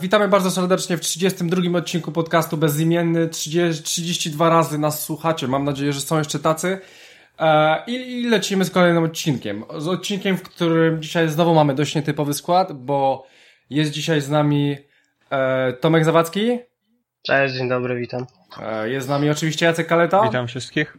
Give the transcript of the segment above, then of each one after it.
Witamy bardzo serdecznie w 32 odcinku podcastu Bezimienny. 30, 32 razy nas słuchacie. Mam nadzieję, że są jeszcze tacy. E, I, I lecimy z kolejnym odcinkiem. Z odcinkiem, w którym dzisiaj znowu mamy dość nietypowy skład, bo jest dzisiaj z nami e, Tomek Zawadzki. Cześć, dzień dobry, witam. E, jest z nami oczywiście Jacek Kaleta. Witam wszystkich.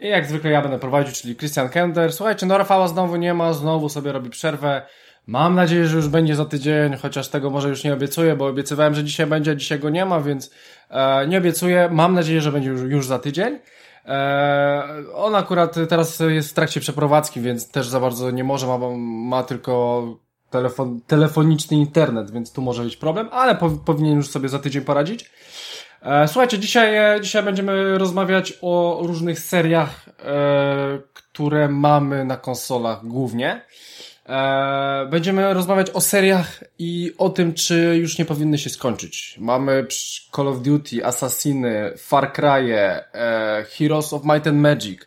I jak zwykle ja będę prowadził, czyli Christian Kender. Słuchajcie, no Rafała znowu nie ma, znowu sobie robi przerwę. Mam nadzieję, że już będzie za tydzień, chociaż tego może już nie obiecuję, bo obiecywałem, że dzisiaj będzie, dzisiaj go nie ma, więc e, nie obiecuję. Mam nadzieję, że będzie już, już za tydzień. E, on akurat teraz jest w trakcie przeprowadzki, więc też za bardzo nie może, ma, ma tylko telefon, telefoniczny internet, więc tu może być problem, ale po, powinien już sobie za tydzień poradzić. E, słuchajcie, dzisiaj, dzisiaj będziemy rozmawiać o różnych seriach, e, które mamy na konsolach głównie. E, będziemy rozmawiać o seriach i o tym, czy już nie powinny się skończyć. Mamy Call of Duty, Assassiny, Far Cry, e, Heroes of Might and Magic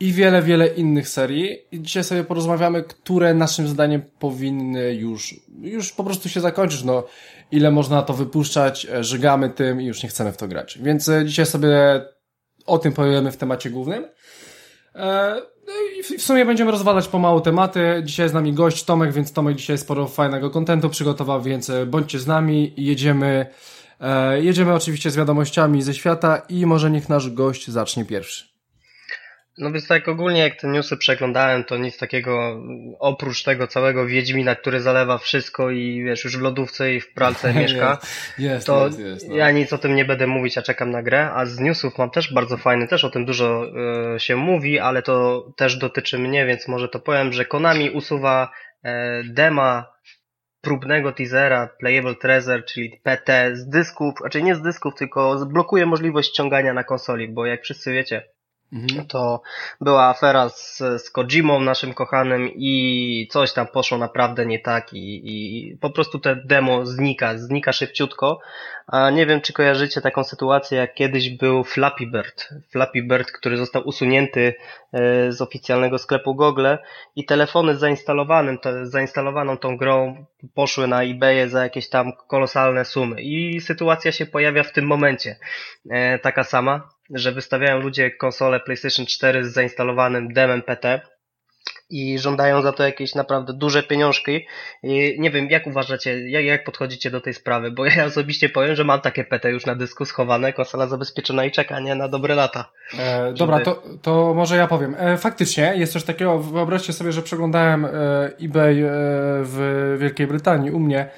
i wiele, wiele innych serii. I dzisiaj sobie porozmawiamy, które naszym zdaniem powinny już, już po prostu się zakończyć. No, ile można to wypuszczać, e, żygamy tym i już nie chcemy w to grać. Więc dzisiaj sobie o tym powiemy w temacie głównym. No i w sumie będziemy rozwalać pomału tematy. Dzisiaj z nami gość Tomek, więc Tomek dzisiaj sporo fajnego kontentu przygotował, więc e, bądźcie z nami jedziemy. E, jedziemy oczywiście z wiadomościami ze świata i może niech nasz gość zacznie pierwszy. No więc tak ogólnie jak te newsy przeglądałem, to nic takiego oprócz tego całego Wiedźmina, który zalewa wszystko i wiesz, już w lodówce i w pralce mieszka, jest, to jest, jest, no. ja nic o tym nie będę mówić, a czekam na grę, a z newsów mam też bardzo fajny, też o tym dużo y, się mówi, ale to też dotyczy mnie, więc może to powiem, że Konami usuwa y, dema próbnego teasera Playable Treasure, czyli PT z dysków, znaczy nie z dysków, tylko blokuje możliwość ściągania na konsoli, bo jak wszyscy wiecie, Mhm. To była afera z, z Kojimą, naszym kochanym, i coś tam poszło naprawdę nie tak, i, i po prostu te demo znika, znika szybciutko. A nie wiem, czy kojarzycie taką sytuację, jak kiedyś był Flappy Bird. Flappy Bird, który został usunięty e, z oficjalnego sklepu Google i telefony z zainstalowanym, to, zainstalowaną tą grą poszły na eBay za jakieś tam kolosalne sumy. I sytuacja się pojawia w tym momencie. E, taka sama że wystawiają ludzie konsolę PlayStation 4 z zainstalowanym demem PT i żądają za to jakieś naprawdę duże pieniążki. I nie wiem, jak uważacie, jak, jak podchodzicie do tej sprawy, bo ja osobiście powiem, że mam takie PT już na dysku schowane, konsola zabezpieczona i czeka, nie, na dobre lata. E, dobra, to, to może ja powiem. E, faktycznie jest coś takiego, wyobraźcie sobie, że przeglądałem e, eBay e, w Wielkiej Brytanii u mnie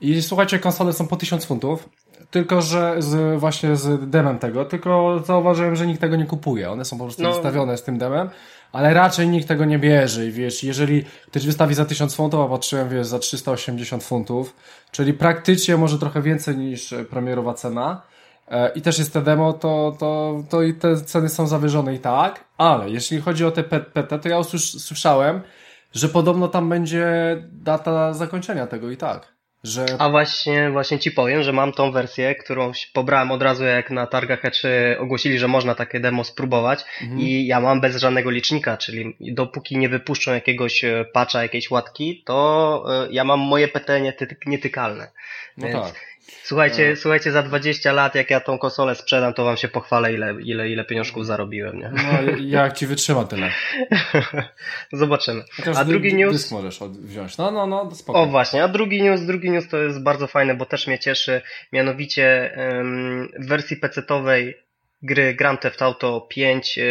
i słuchajcie, konsole są po 1000 funtów tylko, że z, właśnie z demem tego, tylko zauważyłem, że nikt tego nie kupuje. One są po prostu no. wystawione z tym demem, ale raczej nikt tego nie bierze i wiesz, jeżeli ktoś wystawi za 1000 funtów, a patrzyłem, wiesz, za 380 funtów, czyli praktycznie może trochę więcej niż premierowa cena, e, i też jest te demo, to, to, to i te ceny są zawyżone i tak, ale jeśli chodzi o te PT, to ja usłyszałem, że podobno tam będzie data zakończenia tego i tak. Że... A właśnie, właśnie ci powiem, że mam tą wersję, którą pobrałem od razu jak na targach E3 ogłosili, że można takie demo spróbować mhm. i ja mam bez żadnego licznika, czyli dopóki nie wypuszczą jakiegoś e, patcha, jakiejś łatki, to e, ja mam moje PT nietykalne. No Więc tak. Słuchajcie, no. słuchajcie, za 20 lat, jak ja tą konsolę sprzedam, to wam się pochwalę, ile, ile, ile pieniążków zarobiłem, nie? No, jak ci wytrzyma tyle. Zobaczymy. Chociaż a drugi news... Dysk możesz wziąć. No, no, no, spokojnie. O właśnie, a drugi news, drugi news to jest bardzo fajne, bo też mnie cieszy. Mianowicie w wersji PC-owej gry Grand Theft Auto 5 e,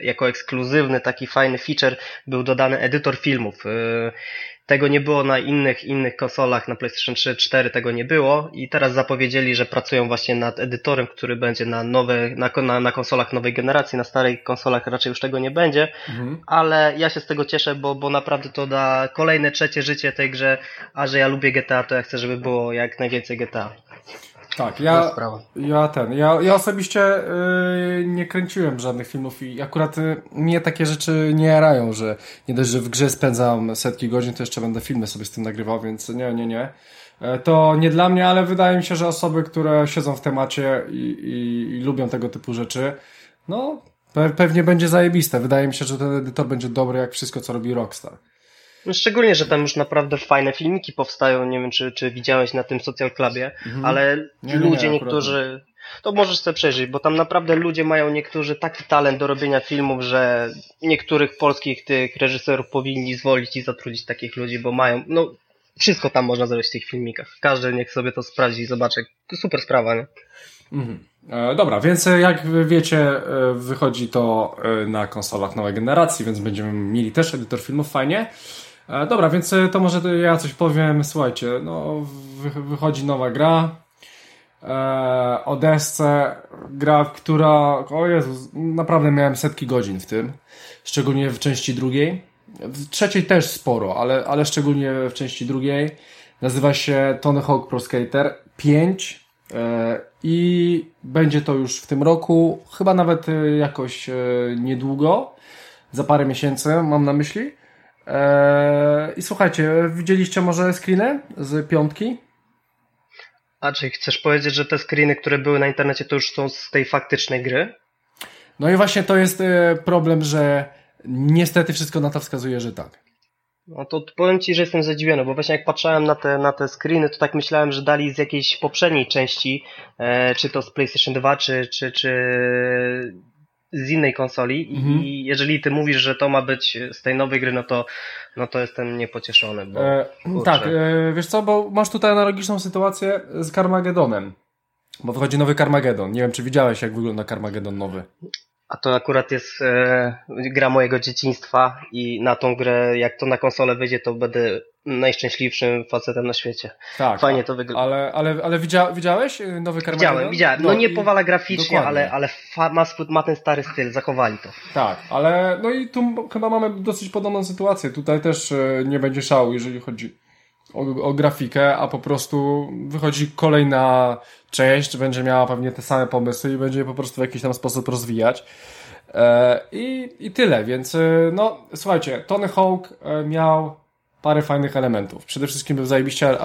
jako ekskluzywny taki fajny feature był dodany edytor filmów. Tego nie było na innych innych konsolach, na PlayStation 3, 4 tego nie było i teraz zapowiedzieli, że pracują właśnie nad edytorem, który będzie na nowe, na, na, na konsolach nowej generacji, na starej konsolach raczej już tego nie będzie, mhm. ale ja się z tego cieszę, bo, bo naprawdę to da kolejne trzecie życie tej grze, a że ja lubię GTA, to ja chcę, żeby było jak najwięcej GTA. Tak, ja, ja ten, ja, ja osobiście yy, nie kręciłem żadnych filmów i akurat yy, mnie takie rzeczy nie jarają, że nie dość, że w grze spędzam setki godzin, to jeszcze będę filmy sobie z tym nagrywał, więc nie, nie, nie. E, to nie dla mnie, ale wydaje mi się, że osoby, które siedzą w temacie i, i, i lubią tego typu rzeczy, no pewnie będzie zajebiste. Wydaje mi się, że ten edytor będzie dobry jak wszystko, co robi Rockstar. No szczególnie, że tam już naprawdę fajne filmiki powstają. Nie wiem, czy, czy widziałeś na tym Social Clubie, mhm. ale nie, ludzie nie, niektórzy. To możesz sobie przejrzeć, bo tam naprawdę ludzie mają niektórzy taki talent do robienia filmów, że niektórych polskich tych reżyserów powinni zwolić i zatrudnić takich ludzi, bo mają, no wszystko tam można zrobić w tych filmikach. Każdy niech sobie to sprawdzi i zobaczy. To super sprawa, nie? Mhm. E, dobra, więc e, jak wiecie, e, wychodzi to e, na konsolach nowej generacji, więc będziemy mieli też edytor filmów, fajnie. E, dobra, więc e, to może ja coś powiem. Słuchajcie, no wychodzi nowa gra e, o desce, gra, która, o naprawdę miałem setki godzin w tym, szczególnie w części drugiej. W trzeciej też sporo, ale, ale szczególnie w części drugiej. Nazywa się Tony Hawk Pro Skater 5 e, i będzie to już w tym roku, chyba nawet jakoś niedługo, za parę miesięcy mam na myśli. Eee, I słuchajcie, widzieliście może screeny z piątki? A czy chcesz powiedzieć, że te screeny, które były na internecie, to już są z tej faktycznej gry? No i właśnie to jest e, problem, że niestety wszystko na to wskazuje, że tak. No to powiem Ci, że jestem zadziwiony, bo właśnie jak patrzałem na te, na te screeny, to tak myślałem, że dali z jakiejś poprzedniej części, e, czy to z PlayStation 2, czy, czy, czy z innej konsoli mhm. i jeżeli ty mówisz, że to ma być z tej nowej gry, no to, no to jestem niepocieszony. Bo, e, tak, e, wiesz co, bo masz tutaj analogiczną sytuację z Carmagedonem, bo wychodzi nowy Carmageddon. Nie wiem, czy widziałeś, jak wygląda Carmageddon nowy. A to akurat jest e, gra mojego dzieciństwa i na tą grę, jak to na konsolę wyjdzie, to będę najszczęśliwszym facetem na świecie. Tak. Fajnie to wygląda. Ale, ale, ale widzia, widziałeś y, nowy Carmageddon? Widziałem, widziałem. No, no nie i... powala graficznie, ale, ale ma, ma ten stary styl, zachowali to. Tak, ale no i tu chyba mamy dosyć podobną sytuację. Tutaj też y, nie będzie szału, jeżeli chodzi o, o grafikę, a po prostu wychodzi kolejna część, będzie miała pewnie te same pomysły i będzie je po prostu w jakiś tam sposób rozwijać. E, I, I tyle, więc e, no słuchajcie, Tony Hawk e, miał parę fajnych elementów. Przede wszystkim był zajebiście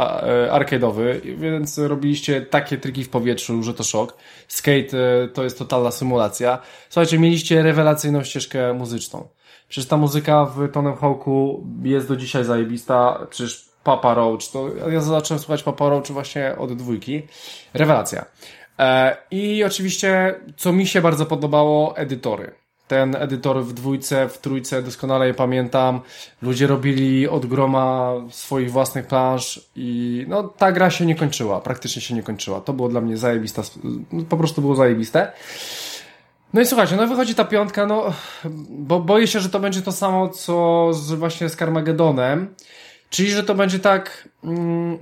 arcade'owy, więc robiliście takie triki w powietrzu, że to szok. Skate to jest totalna symulacja. Słuchajcie, mieliście rewelacyjną ścieżkę muzyczną. Przecież ta muzyka w Tony Hawku jest do dzisiaj zajebista. Przecież Papa Roach, to ja zacząłem słuchać Papa Roach właśnie od dwójki. Rewelacja. E, I oczywiście, co mi się bardzo podobało, edytory. Ten edytor w dwójce, w trójce doskonale je pamiętam. Ludzie robili od groma swoich własnych plansz i no ta gra się nie kończyła, praktycznie się nie kończyła. To było dla mnie zajebiste, no, po prostu było zajebiste. No i słuchajcie, no wychodzi ta piątka, no bo boję się, że to będzie to samo, co z, właśnie z Carmagedonem. Czyli, że to będzie tak mm,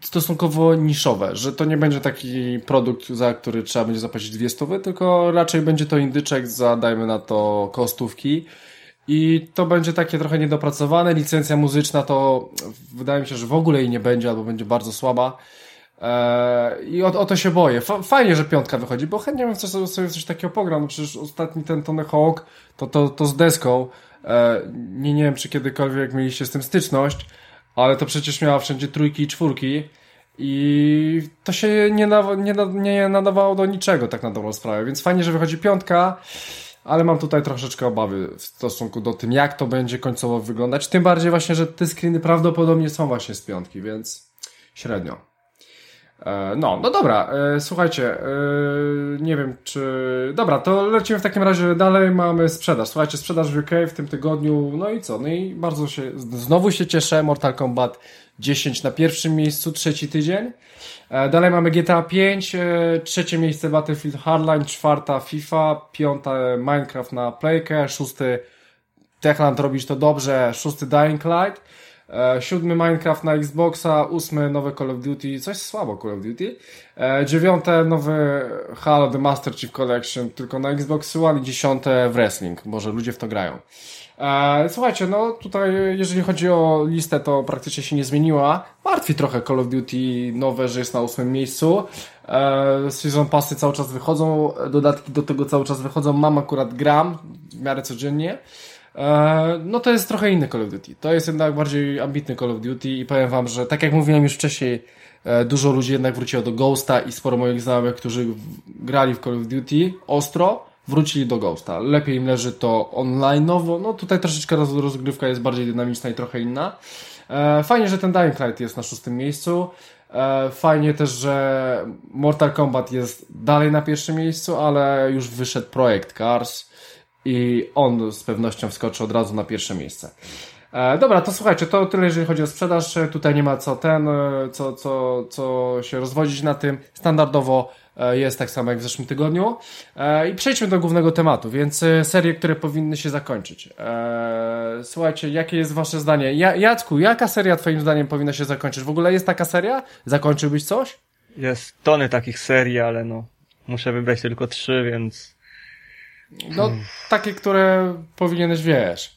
stosunkowo niszowe, że to nie będzie taki produkt, za który trzeba będzie zapłacić dwie stówy, tylko raczej będzie to indyczek za, dajmy na to, kostówki. I to będzie takie trochę niedopracowane. Licencja muzyczna to wydaje mi się, że w ogóle jej nie będzie, albo będzie bardzo słaba. Eee, I o, o, to się boję. Fajnie, że piątka wychodzi, bo chętnie bym coś, sobie coś takiego pogram. No przecież ostatni ten Tony Hawk to, to, to z deską. Eee, nie, nie wiem, czy kiedykolwiek mieliście z tym styczność ale to przecież miała wszędzie trójki i czwórki. I to się nie, na, nie, nie nadawało do niczego tak na dobrą sprawę, więc fajnie, że wychodzi piątka, ale mam tutaj troszeczkę obawy w stosunku do tym, jak to będzie końcowo wyglądać, tym bardziej właśnie, że te screeny prawdopodobnie są właśnie z piątki, więc średnio. E, no, no dobra, e, słuchajcie, e, nie wiem czy... Dobra, to lecimy w takim razie dalej, mamy sprzedaż. Słuchajcie, sprzedaż w UK w tym tygodniu, no i co? No i bardzo się, znowu się cieszę, Mortal Kombat 10 na pierwszym miejscu, trzeci tydzień. Dalej mamy GTA 5, trzecie miejsce Battlefield Hardline, czwarta FIFA, piąta Minecraft na Playkę, szósty Techland robisz to dobrze, szósty Dying Light, siódmy Minecraft na Xboxa, ósmy nowe Call of Duty, coś słabo Call of Duty. E, dziewiąte nowy Halo The Master Chief Collection tylko na Xbox One i dziesiąte Wrestling, może ludzie w to grają. E, słuchajcie, no tutaj jeżeli chodzi o listę, to praktycznie się nie zmieniła. Martwi trochę Call of Duty nowe, że jest na ósmym miejscu. E, season passy cały czas wychodzą, dodatki do tego cały czas wychodzą. Mam akurat gram w miarę codziennie. E, no to jest trochę inny Call of Duty. To jest jednak bardziej ambitny Call of Duty i powiem wam, że tak jak mówiłem już wcześniej, e, dużo ludzi jednak wróciło do Ghosta i sporo moich znajomych, którzy grali w Call of Duty ostro, wrócili do Ghosta. Lepiej im leży to online'owo, no tutaj troszeczkę rozgrywka jest bardziej dynamiczna i trochę inna. E, fajnie, że ten Dying Light jest na szóstym miejscu. Fajnie też, że Mortal Kombat jest dalej na pierwszym miejscu, ale już wyszedł projekt Cars i on z pewnością wskoczy od razu na pierwsze miejsce. E, dobra, to słuchajcie, to tyle jeżeli chodzi o sprzedaż. Tutaj nie ma co ten, e, co, co, co się rozwodzić na tym. Standardowo e, jest tak samo jak w zeszłym tygodniu. E, I przejdźmy do głównego tematu, więc e, serie, które powinny się zakończyć. E, słuchajcie, jakie jest wasze zdanie? Ja, Jacku, jaka seria twoim zdaniem powinna się zakończyć? W ogóle jest taka seria? Zakończyłbyś coś? Jest tony takich serii, ale no, muszę wybrać tylko trzy, więc no, takie, które powinieneś, wiesz.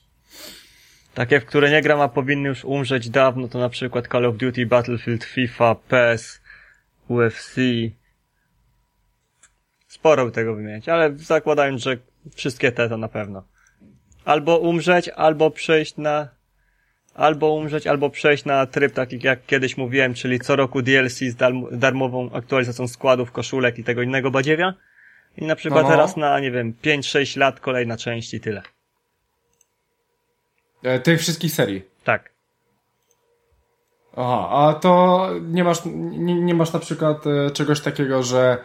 Takie, w które nie gram, a powinny już umrzeć dawno, to na przykład Call of Duty, Battlefield, FIFA, PES, UFC. Sporo by tego wymieniać, ale zakładając, że wszystkie te to na pewno. Albo umrzeć, albo przejść na albo umrzeć, albo przejść na tryb taki jak kiedyś mówiłem, czyli co roku DLC z darmową aktualizacją składów, koszulek i tego innego badziewia. I na przykład no. teraz na, nie wiem, 5-6 lat kolejna część i tyle. E, tych wszystkich serii? Tak. Aha, a to nie masz, nie, nie masz na przykład e, czegoś takiego, że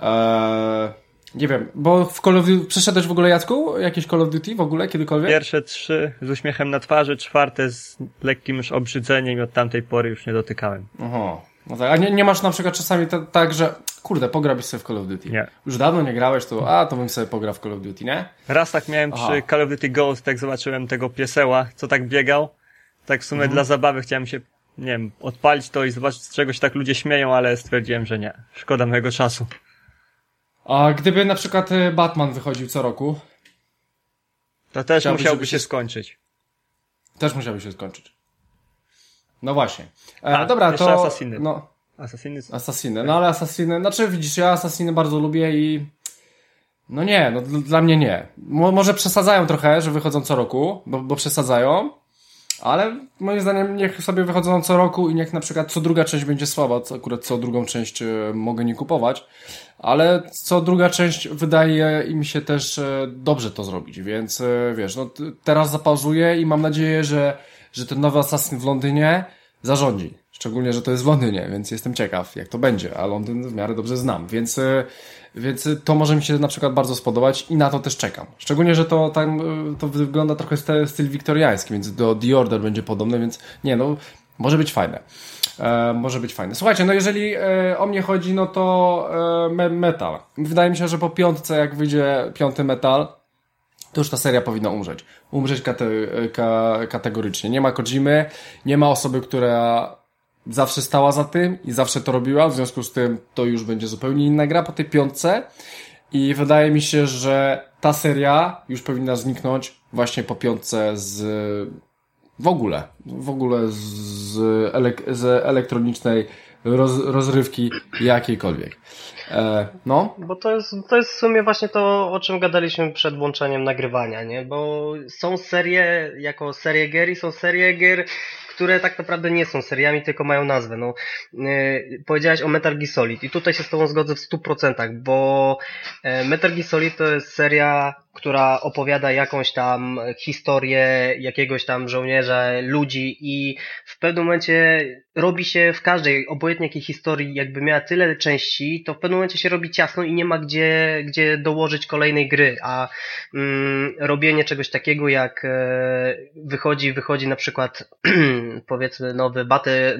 e, nie wiem, bo w Call of Duty, przeszedłeś w ogóle Jacku jakieś Call of Duty w ogóle kiedykolwiek? Pierwsze trzy z uśmiechem na twarzy, czwarte z lekkim już obrzydzeniem i od tamtej pory już nie dotykałem. Aha. No tak, a nie, nie masz na przykład czasami tak, że kurde, pograłbyś sobie w Call of Duty. Nie. Już dawno nie grałeś, to a, to bym sobie pograł w Call of Duty, nie? Raz tak miałem Aha. przy Call of Duty Ghost, jak zobaczyłem tego pieseła, co tak biegał. Tak w sumie mhm. dla zabawy chciałem się, nie wiem, odpalić to i zobaczyć, z czego się tak ludzie śmieją, ale stwierdziłem, że nie. Szkoda mojego czasu. A gdyby na przykład y, Batman wychodził co roku? To też musiałby się skończyć. Też musiałby się skończyć. No właśnie. E, A, dobra, to. Assassiny. No, Assassiny. Assassiny. No ale Assassiny, znaczy widzisz, ja Assassiny bardzo lubię i. No nie, no dla mnie nie. Mo może przesadzają trochę, że wychodzą co roku, bo, bo przesadzają, ale moim zdaniem niech sobie wychodzą co roku i niech na przykład co druga część będzie słaba, co akurat co drugą część e, mogę nie kupować, ale co druga część wydaje im się też e, dobrze to zrobić, więc e, wiesz, no teraz zapauzuję i mam nadzieję, że, że ten nowy Assassin w Londynie zarządzi. Szczególnie, że to jest w Londynie, więc jestem ciekaw, jak to będzie, a Londyn w miarę dobrze znam, więc, więc to może mi się na przykład bardzo spodobać i na to też czekam. Szczególnie, że to tam to wygląda trochę styl wiktoriański, więc do The Order będzie podobne, więc nie, no, może być fajne. E, może być fajne. Słuchajcie, no jeżeli e, o mnie chodzi, no to e, metal. Wydaje mi się, że po piątce, jak wyjdzie piąty metal, to już ta seria powinna umrzeć. Umrzeć kate, ka, kategorycznie. Nie ma Kojimy, nie ma osoby, która zawsze stała za tym i zawsze to robiła, w związku z tym to już będzie zupełnie inna gra po tej piątce i wydaje mi się, że ta seria już powinna zniknąć właśnie po piątce z w ogóle, w ogóle z, z elektronicznej roz rozrywki jakiejkolwiek. E, no. Bo to jest, to jest w sumie właśnie to, o czym gadaliśmy przed włączeniem nagrywania, nie? Bo są serie, jako serie gier i są serie gier, które tak naprawdę nie są seriami, tylko mają nazwę. No, yy, powiedziałeś o Metal Gear Solid i tutaj się z Tobą zgodzę w 100%, bo e, Metal Gear Solid to jest seria która opowiada jakąś tam historię jakiegoś tam żołnierza, ludzi i w pewnym momencie robi się w każdej, obojętnie jakiej historii, jakby miała tyle części, to w pewnym momencie się robi ciasno i nie ma gdzie, gdzie dołożyć kolejnej gry, a mm, robienie czegoś takiego jak e, wychodzi, wychodzi na przykład powiedzmy nowy Battle,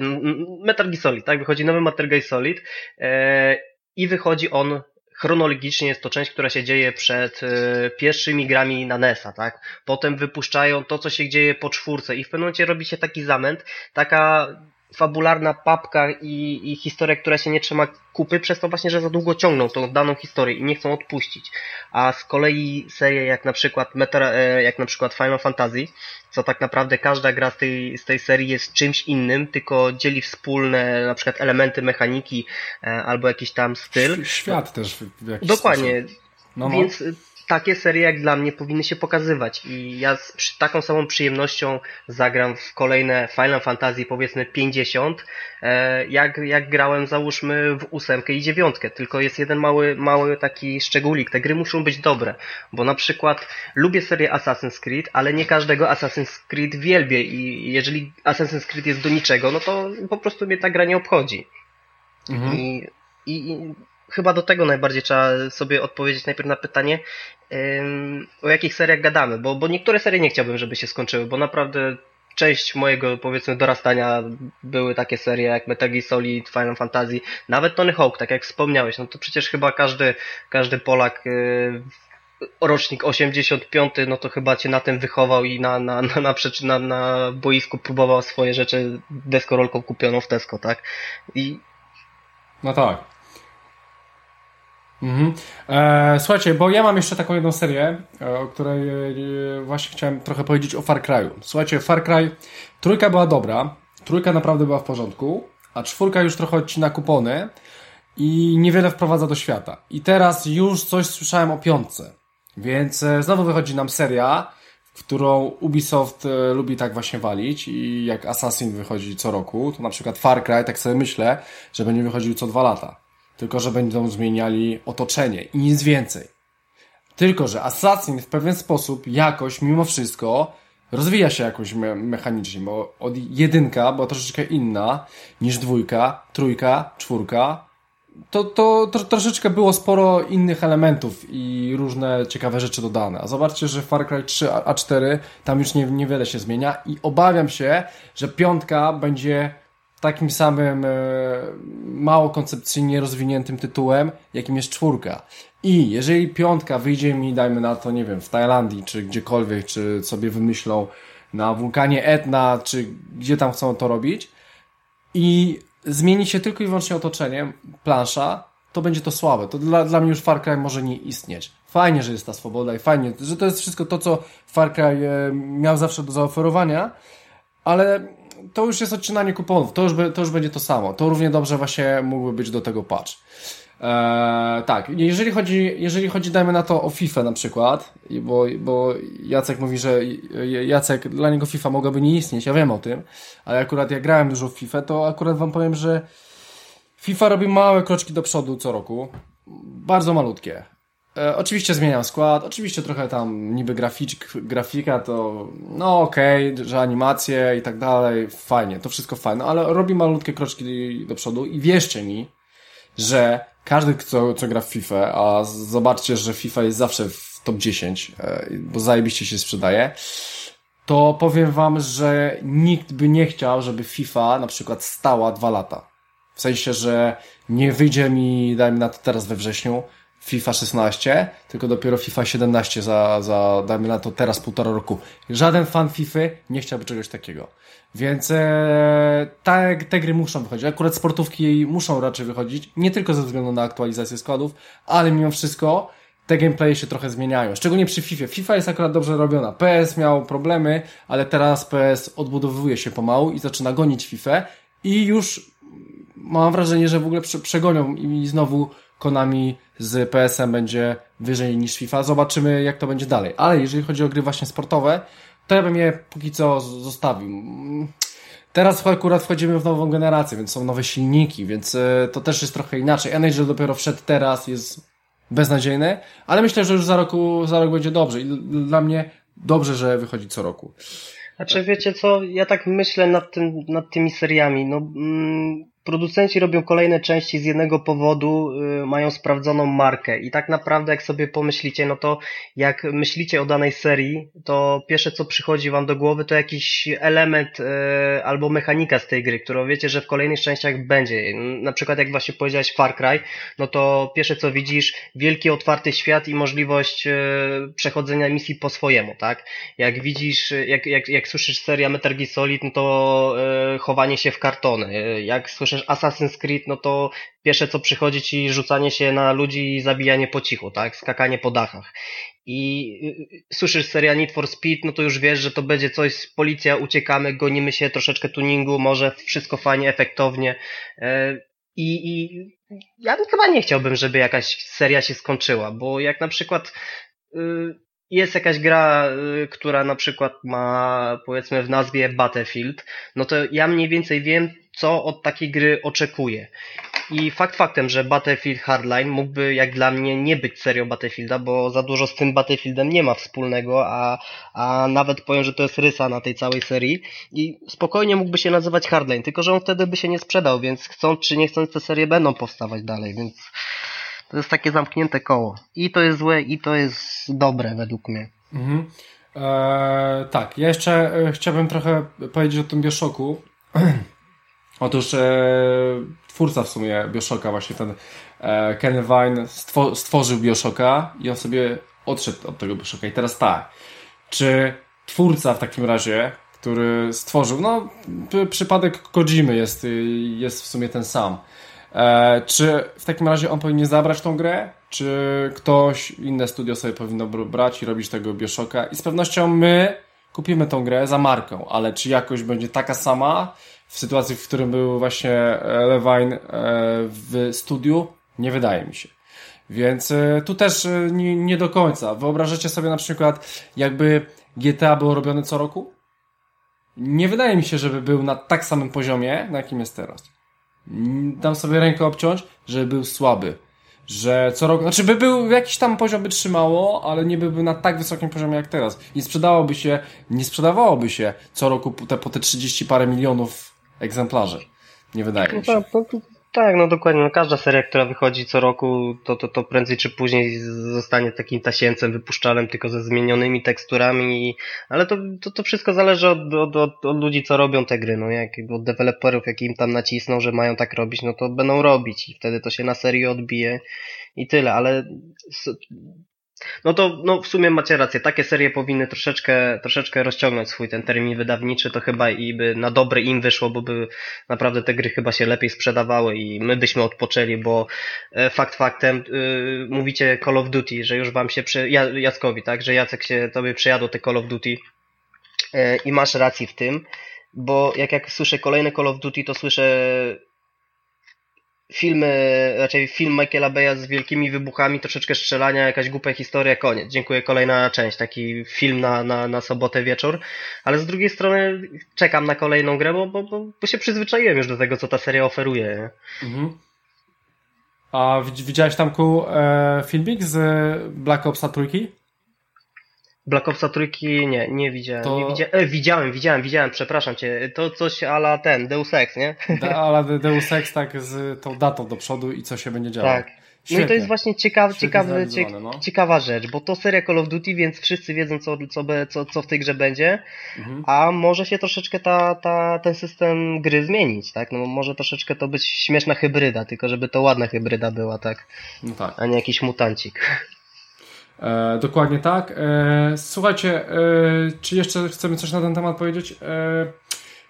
Metal Gear Solid, tak? Wychodzi nowy Metal Gear Solid e, i wychodzi on chronologicznie jest to część, która się dzieje przed y, pierwszymi grami na NES-a, tak? Potem wypuszczają to, co się dzieje po czwórce i w pewnym momencie robi się taki zamęt, taka fabularna papka i, i historia, która się nie trzyma kupy, przez to właśnie, że za długo ciągną tą daną historię i nie chcą odpuścić. A z kolei serie jak na przykład Meta, e, jak na przykład Final Fantasy, co tak naprawdę każda gra z tej, z tej serii jest czymś innym, tylko dzieli wspólne na przykład elementy mechaniki e, albo jakiś tam styl. Świat też w jakiś Dokładnie. Sposób. No, no. Więc takie serie jak dla mnie powinny się pokazywać. I ja z przy, taką samą przyjemnością zagram w kolejne Final Fantasy powiedzmy 50 e, jak, jak grałem załóżmy w ósemkę i dziewiątkę, tylko jest jeden mały, mały taki szczególik, te gry muszą być dobre, bo na przykład lubię serię Assassin's Creed, ale nie każdego Assassin's Creed wielbię. I jeżeli Assassin's Creed jest do niczego, no to po prostu mnie ta gra nie obchodzi. Mhm. I, i, chyba do tego najbardziej trzeba sobie odpowiedzieć najpierw na pytanie, o jakich seriach gadamy, bo, bo niektóre serie nie chciałbym, żeby się skończyły, bo naprawdę część mojego, powiedzmy, dorastania były takie serie jak Metal Gear Solid, Final Fantasy, nawet Tony Hawk, tak jak wspomniałeś, no to przecież chyba każdy, każdy Polak yy, rocznik 85, no to chyba cię na tym wychował i na, na, na, na, na, na boisku próbował swoje rzeczy deskorolką kupioną w Tesco, tak? I... No tak. Mhm. E, słuchajcie, bo ja mam jeszcze taką jedną serię, e, o której e, właśnie chciałem trochę powiedzieć o Far Cry'u. Słuchajcie, Far Cry trójka była dobra, trójka naprawdę była w porządku, a czwórka już trochę odcina kupony i niewiele wprowadza do świata. I teraz już coś słyszałem o piątce, więc e, znowu wychodzi nam seria, którą Ubisoft lubi tak właśnie walić i jak Assassin wychodzi co roku, to na przykład Far Cry, tak sobie myślę, że będzie wychodził co dwa lata tylko że będą zmieniali otoczenie i nic więcej. Tylko, że Assassin w pewien sposób jakoś, mimo wszystko, rozwija się jakoś me mechanicznie, bo od jedynka była troszeczkę inna niż dwójka, trójka, czwórka. To, to, to troszeczkę było sporo innych elementów i różne ciekawe rzeczy dodane. A zobaczcie, że Far Cry 3 a 4 tam już nie, niewiele się zmienia i obawiam się, że piątka będzie takim samym e, mało koncepcyjnie rozwiniętym tytułem, jakim jest czwórka. I jeżeli piątka wyjdzie mi, dajmy na to, nie wiem, w Tajlandii, czy gdziekolwiek, czy sobie wymyślą na wulkanie Etna, czy gdzie tam chcą to robić, i zmieni się tylko i wyłącznie otoczenie, plansza, to będzie to słabe. To dla, dla mnie już Far Cry może nie istnieć. Fajnie, że jest ta swoboda i fajnie, że to jest wszystko to, co Far Cry e, miał zawsze do zaoferowania, ale to już jest odcinanie kuponów, to już, to już będzie to samo. To równie dobrze właśnie mógłby być do tego patch. Eee, tak, jeżeli chodzi, jeżeli chodzi, dajmy na to o FIFA na przykład, bo, bo Jacek mówi, że Jacek, dla niego FIFA mogłaby nie istnieć, ja wiem o tym, ale akurat jak grałem dużo w FIFA, to akurat wam powiem, że FIFA robi małe kroczki do przodu co roku, bardzo malutkie. E, oczywiście zmieniam skład, oczywiście trochę tam niby graficz, grafika to no okej, okay, że animacje i tak dalej, fajnie, to wszystko fajne, ale robi malutkie kroczki do przodu i wierzcie mi, że każdy, kto, co gra w FIFA, a zobaczcie, że FIFA jest zawsze w top 10, e, bo zajebiście się sprzedaje, to powiem wam, że nikt by nie chciał, żeby FIFA na przykład stała dwa lata. W sensie, że nie wyjdzie mi, dajmy na to teraz we wrześniu, FIFA 16, tylko dopiero FIFA 17 za, za dajmy na to teraz półtora roku. Żaden fan FIFA nie chciałby czegoś takiego. Więc te, te gry muszą wychodzić. Akurat sportówki muszą raczej wychodzić, nie tylko ze względu na aktualizację składów, ale mimo wszystko te gameplaye się trochę zmieniają. Szczególnie przy FIFA. FIFA jest akurat dobrze robiona. PS miał problemy, ale teraz PS odbudowuje się pomału i zaczyna gonić FIFA i już mam wrażenie, że w ogóle przegonią i znowu Konami z PSM będzie wyżej niż FIFA. Zobaczymy, jak to będzie dalej. Ale jeżeli chodzi o gry właśnie sportowe, to ja bym je póki co zostawił. Teraz akurat wchodzimy w nową generację, więc są nowe silniki, więc e, to też jest trochę inaczej. NHL dopiero wszedł teraz, jest beznadziejny, ale myślę, że już za, roku, za rok będzie dobrze. I dla mnie dobrze, że wychodzi co roku. Znaczy wiecie co, ja tak myślę nad, tym, nad tymi seriami. No, mm, producenci robią kolejne części z jednego powodu, y, mają sprawdzoną markę i tak naprawdę jak sobie pomyślicie, no to jak myślicie o danej serii, to pierwsze co przychodzi wam do głowy to jakiś element y, albo mechanika z tej gry, którą wiecie, że w kolejnych częściach będzie. Na przykład jak właśnie powiedziałeś Far Cry, no to pierwsze co widzisz, wielki otwarty świat i możliwość y, przechodzenia misji po swojemu, tak? Jak widzisz, jak, jak, jak słyszysz seria Metal Gear Solid, no to chowanie się w kartony. Jak słyszysz Assassin's Creed, no to pierwsze co przychodzi ci rzucanie się na ludzi i zabijanie po cichu, tak? Skakanie po dachach. I y, y, słyszysz seria Need for Speed, no to już wiesz, że to będzie coś, policja, uciekamy, gonimy się, troszeczkę tuningu, może wszystko fajnie, efektownie. E, I, i ja chyba nie chciałbym, żeby jakaś seria się skończyła, bo jak na przykład y, jest jakaś gra, która na przykład ma powiedzmy w nazwie Battlefield, no to ja mniej więcej wiem, co od takiej gry oczekuję. I fakt faktem, że Battlefield Hardline mógłby jak dla mnie nie być serią Battlefielda, bo za dużo z tym Battlefieldem nie ma wspólnego, a, a nawet powiem, że to jest rysa na tej całej serii i spokojnie mógłby się nazywać Hardline, tylko że on wtedy by się nie sprzedał, więc chcąc czy nie chcąc te serie będą powstawać dalej, więc to jest takie zamknięte koło. I to jest złe, i to jest dobre według mnie. Mhm. Eee, tak, ja jeszcze e, chciałbym trochę powiedzieć o tym Bioshocku. Otóż e, twórca w sumie Bioshocka, właśnie ten e, Ken Vine stwo stworzył Bioshocka i on sobie odszedł od tego Bioshocka. I teraz tak, czy twórca w takim razie, który stworzył, no przypadek Kojimy jest, jest w sumie ten sam. E, czy w takim razie on powinien zabrać tą grę? Czy ktoś, inne studio sobie powinno brać i robić tego Bioshocka? I z pewnością my kupimy tą grę za markę, ale czy jakość będzie taka sama? w sytuacji, w którym był właśnie e, Levine e, w studiu, nie wydaje mi się. Więc tu też nie, nie do końca. Wyobrażacie sobie na przykład, jakby GTA było robione co roku? Nie wydaje mi się, żeby był na tak samym poziomie, na jakim jest teraz. Dam sobie rękę obciąć, żeby był słaby. Że co roku, znaczy by był jakiś tam poziom by trzymało, ale nie byłby na tak wysokim poziomie jak teraz. Nie sprzedałoby się, nie sprzedawałoby się co roku te, po te 30 parę milionów egzemplarzy. Nie wydaje mi się. No, no, tak, no dokładnie. No, każda seria, która wychodzi co roku, to, to, to prędzej czy później zostanie takim tasiemcem wypuszczalnym, tylko ze zmienionymi teksturami. Ale to, to, to wszystko zależy od, od, od, od ludzi, co robią te gry. No, jak, od deweloperów, jak im tam nacisną, że mają tak robić, no to będą robić i wtedy to się na serii odbije i tyle. Ale no to no w sumie macie rację, takie serie powinny troszeczkę, troszeczkę rozciągnąć swój ten termin wydawniczy, to chyba i by na dobre im wyszło, bo by naprawdę te gry chyba się lepiej sprzedawały i my byśmy odpoczęli, bo e, fakt faktem yy, mówicie Call of Duty, że już wam się przy, Jackowi, tak, że Jacek się tobie przejadło te Call of Duty yy, i masz rację w tym, bo jak jak słyszę kolejne Call of Duty, to słyszę filmy, raczej film Michaela Beya z wielkimi wybuchami, troszeczkę strzelania, jakaś głupia historia, koniec. Dziękuję, kolejna część, taki film na, na, na sobotę wieczór, ale z drugiej strony czekam na kolejną grę, bo, bo, bo, się przyzwyczaiłem już do tego, co ta seria oferuje. Mhm. A widziałeś tam ku e, filmik z Black Opsa trójki? Black Opsa trójki nie, nie widziałem. To... Nie widzia... e, widziałem, widziałem, widziałem, przepraszam cię. To coś ala ten, Deus Ex, nie? Da, ala Deus Ex tak z tą datą do przodu i co się będzie działo. Tak. Świetnie. No i to jest właśnie ciekaw, ciekawy, ciek no. ciekawa rzecz, bo to seria Call of Duty, więc wszyscy wiedzą, co, co, co, co w tej grze będzie, mhm. a może się troszeczkę ta, ta, ten system gry zmienić, tak? No może troszeczkę to być śmieszna hybryda, tylko żeby to ładna hybryda była, tak? No tak. A nie jakiś mutancik. E, dokładnie tak. E, słuchajcie, e, czy jeszcze chcemy coś na ten temat powiedzieć? E,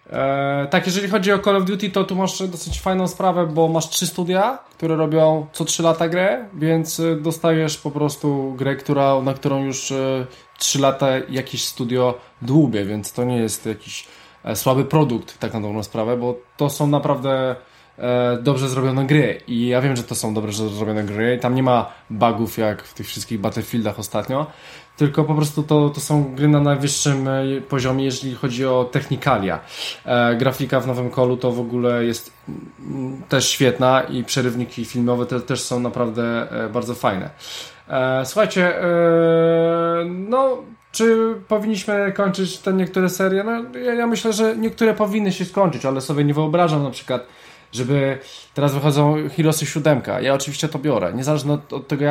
e, tak, jeżeli chodzi o Call of Duty, to tu masz dosyć fajną sprawę, bo masz trzy studia, które robią co trzy lata grę, więc dostajesz po prostu grę, która, na którą już e, trzy lata jakieś studio dłubie, więc to nie jest jakiś słaby produkt, tak na dobrą sprawę, bo to są naprawdę e, dobrze zrobione gry. I ja wiem, że to są dobrze zrobione gry. Tam nie ma bugów jak w tych wszystkich Battlefieldach ostatnio. Tylko po prostu to, to są gry na najwyższym e, poziomie, jeżeli chodzi o technikalia. E, grafika w nowym kolu to w ogóle jest mm, też świetna i przerywniki filmowe te, też są naprawdę e, bardzo fajne. E, słuchajcie, e, no czy powinniśmy kończyć te niektóre serie? No, ja, ja myślę, że niektóre powinny się skończyć, ale sobie nie wyobrażam na przykład żeby teraz wychodzą Heroesy 7. Ja oczywiście to biorę, niezależnie od tego,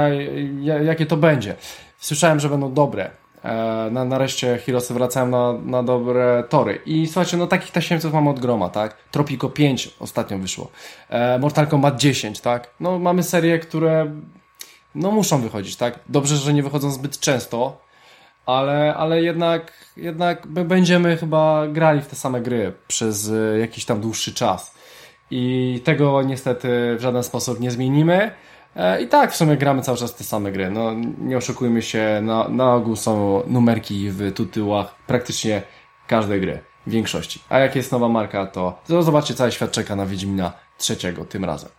jakie to będzie. Słyszałem, że będą dobre. E, na, nareszcie Heroesy wracają na, na dobre tory. I słuchajcie, no takich tasiemców mamy od groma, tak? Tropico 5 ostatnio wyszło. E, Mortal Kombat 10, tak? No mamy serie, które no muszą wychodzić, tak? Dobrze, że nie wychodzą zbyt często, ale, ale jednak, jednak będziemy chyba grali w te same gry przez e, jakiś tam dłuższy czas. I tego niestety w żaden sposób nie zmienimy. E, I tak w sumie gramy cały czas te same gry. No, nie oszukujmy się, na, na ogół są numerki w tytułach praktycznie każdej gry. W większości. A jak jest nowa marka, to zobaczcie, cały świat czeka na Wiedźmina trzeciego tym razem.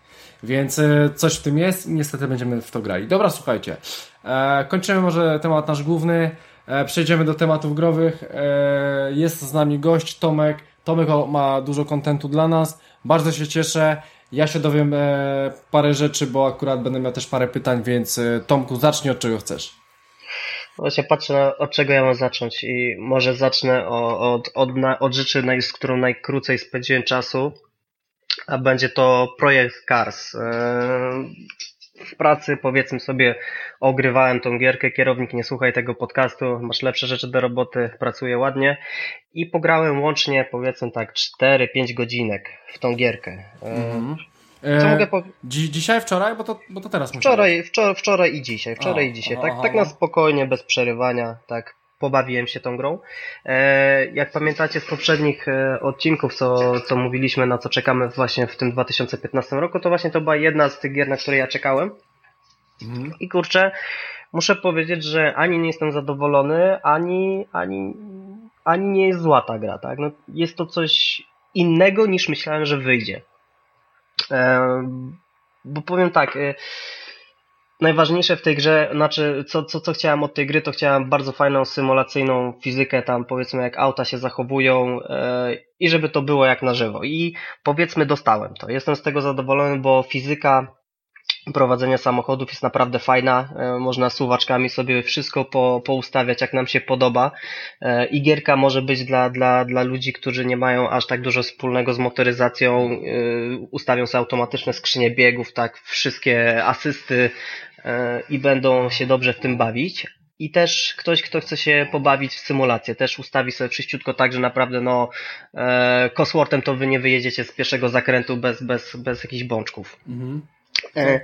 Więc e, coś w tym jest i niestety będziemy w to grali. Dobra, słuchajcie. E, kończymy może temat nasz główny. E, przejdziemy do tematów growych. E, jest z nami gość Tomek. Tomek ma dużo kontentu dla nas. Bardzo się cieszę. Ja się dowiem e, parę rzeczy, bo akurat będę miał też parę pytań, więc e, Tomku, zacznij od czego chcesz. Właśnie patrzę, na, od czego ja mam zacząć i może zacznę od, od, od rzeczy, z którą najkrócej spędziłem czasu, a będzie to projekt Cars. E, w pracy, powiedzmy sobie, ogrywałem tą gierkę, kierownik nie słuchaj tego podcastu, masz lepsze rzeczy do roboty, pracuję ładnie i pograłem łącznie, powiedzmy tak, 4-5 godzinek w tą gierkę. Mhm. Co e, mogę powiedzieć? Dzi dzisiaj, wczoraj? Bo to, bo to teraz wczoraj, wczoraj, wczoraj i dzisiaj. Wczoraj i dzisiaj. tak, tak na spokojnie, bez przerywania, tak pobawiłem się tą grą. E, jak pamiętacie z poprzednich e, odcinków, co, co mówiliśmy, na co czekamy właśnie w tym 2015 roku, to właśnie to była jedna z tych gier, na które ja czekałem. Mhm. I kurczę, muszę powiedzieć, że ani nie jestem zadowolony, ani, ani, ani nie jest zła ta gra, tak? No, jest to coś innego niż myślałem, że wyjdzie. E, bo powiem tak, najważniejsze w tej grze, znaczy co, co, co chciałem od tej gry, to chciałem bardzo fajną symulacyjną fizykę, tam powiedzmy jak auta się zachowują e, i żeby to było jak na żywo. I powiedzmy dostałem to. Jestem z tego zadowolony, bo fizyka prowadzenia samochodów jest naprawdę fajna. E, można suwaczkami sobie wszystko po, poustawiać jak nam się podoba. E, I gierka może być dla, dla, dla ludzi, którzy nie mają aż tak dużo wspólnego z motoryzacją. Ustawią sobie automatyczne skrzynie biegów, tak, wszystkie asysty i będą się dobrze w tym bawić. I też ktoś, kto chce się pobawić w symulację, też ustawi sobie wszyściutko tak, że naprawdę no e, Cosworthem to wy nie wyjedziecie z pierwszego zakrętu bez, bez, bez jakichś bączków. Mhm. E,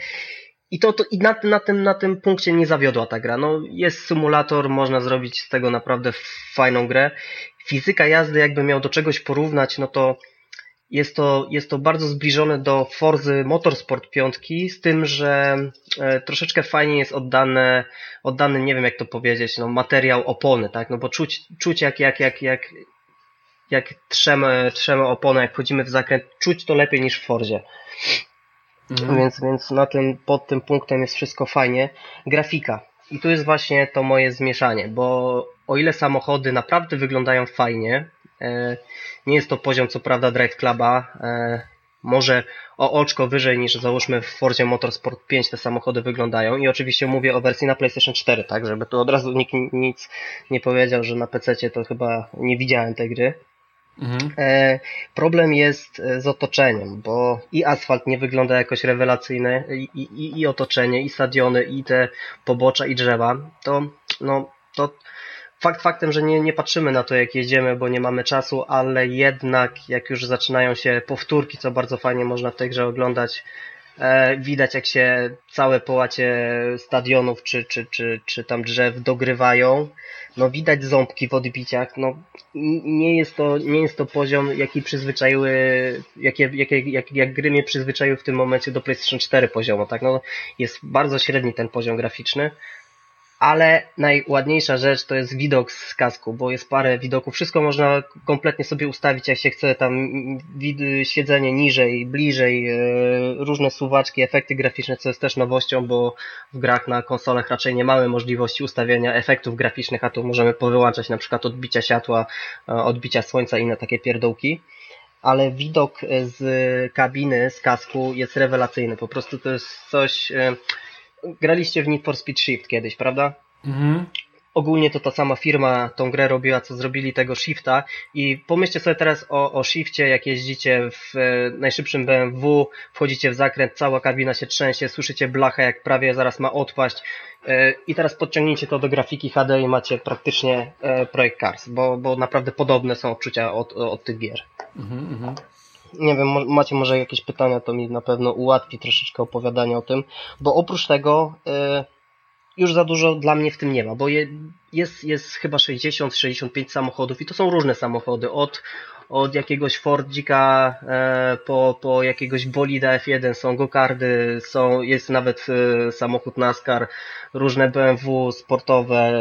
I to, to i na, na, tym, na tym punkcie nie zawiodła ta gra. No, jest symulator, można zrobić z tego naprawdę fajną grę. Fizyka jazdy, jakby miał do czegoś porównać, no to jest to, jest to bardzo zbliżone do Forzy Motorsport 5, z tym, że e, troszeczkę fajnie jest oddane, oddany, nie wiem jak to powiedzieć, no, materiał opony, tak? No bo czuć, czuć jak, jak, jak, jak, jak trzemy, trzemy opony, jak wchodzimy w zakręt, czuć to lepiej niż w Forzie. Mhm. Więc, więc na tym, pod tym punktem jest wszystko fajnie. Grafika. I tu jest właśnie to moje zmieszanie, bo o ile samochody naprawdę wyglądają fajnie, nie jest to poziom co prawda Drive Cluba, e, może o oczko wyżej niż załóżmy w Fordzie Motorsport 5 te samochody wyglądają i oczywiście mówię o wersji na PlayStation 4, tak, żeby tu od razu nikt nic nie powiedział, że na PC to chyba nie widziałem tej gry. Mhm. E, problem jest e, z otoczeniem, bo i asfalt nie wygląda jakoś rewelacyjny, i, i, i otoczenie, i stadiony, i te pobocza, i drzewa. To, no, to fakt faktem, że nie, nie patrzymy na to, jak jedziemy, bo nie mamy czasu, ale jednak, jak już zaczynają się powtórki, co bardzo fajnie można w tej grze oglądać, E, widać jak się całe połacie stadionów czy, czy, czy, czy tam drzew dogrywają. No widać ząbki w odbiciach. No, nie, jest to, nie jest to poziom, jaki przyzwyczaiły, jakie, jakie, jak, jak gry mnie przyzwyczaiły w tym momencie do PlayStation 4 poziomu. Tak? No, jest bardzo średni ten poziom graficzny ale najładniejsza rzecz to jest widok z kasku, bo jest parę widoków, wszystko można kompletnie sobie ustawić jak się chce, tam siedzenie niżej, bliżej, e, różne suwaczki, efekty graficzne, co jest też nowością, bo w grach na konsolach raczej nie mamy możliwości ustawienia efektów graficznych, a tu możemy powyłączać na przykład odbicia światła, e, odbicia słońca i inne takie pierdołki. Ale widok z kabiny, z kasku jest rewelacyjny. Po prostu to jest coś, e, graliście w Need for Speed Shift kiedyś, prawda? Mhm. ogólnie to ta sama firma tą grę robiła, co zrobili tego shifta i pomyślcie sobie teraz o, o shifcie, jak jeździcie w e, najszybszym BMW, wchodzicie w zakręt, cała kabina się trzęsie, słyszycie blachę, jak prawie zaraz ma odpaść e, i teraz podciągnijcie to do grafiki HD i macie praktycznie e, projekt Cars, bo, bo naprawdę podobne są odczucia od, od tych gier. Mhm, mhm nie wiem, macie może jakieś pytania, to mi na pewno ułatwi troszeczkę opowiadanie o tym, bo oprócz tego y, już za dużo dla mnie w tym nie ma, bo je, jest, jest chyba 60-65 samochodów i to są różne samochody, od, od jakiegoś Fordzika e, po, po jakiegoś bolida F1, są gokardy, są, jest nawet e, samochód NASCAR, różne BMW sportowe,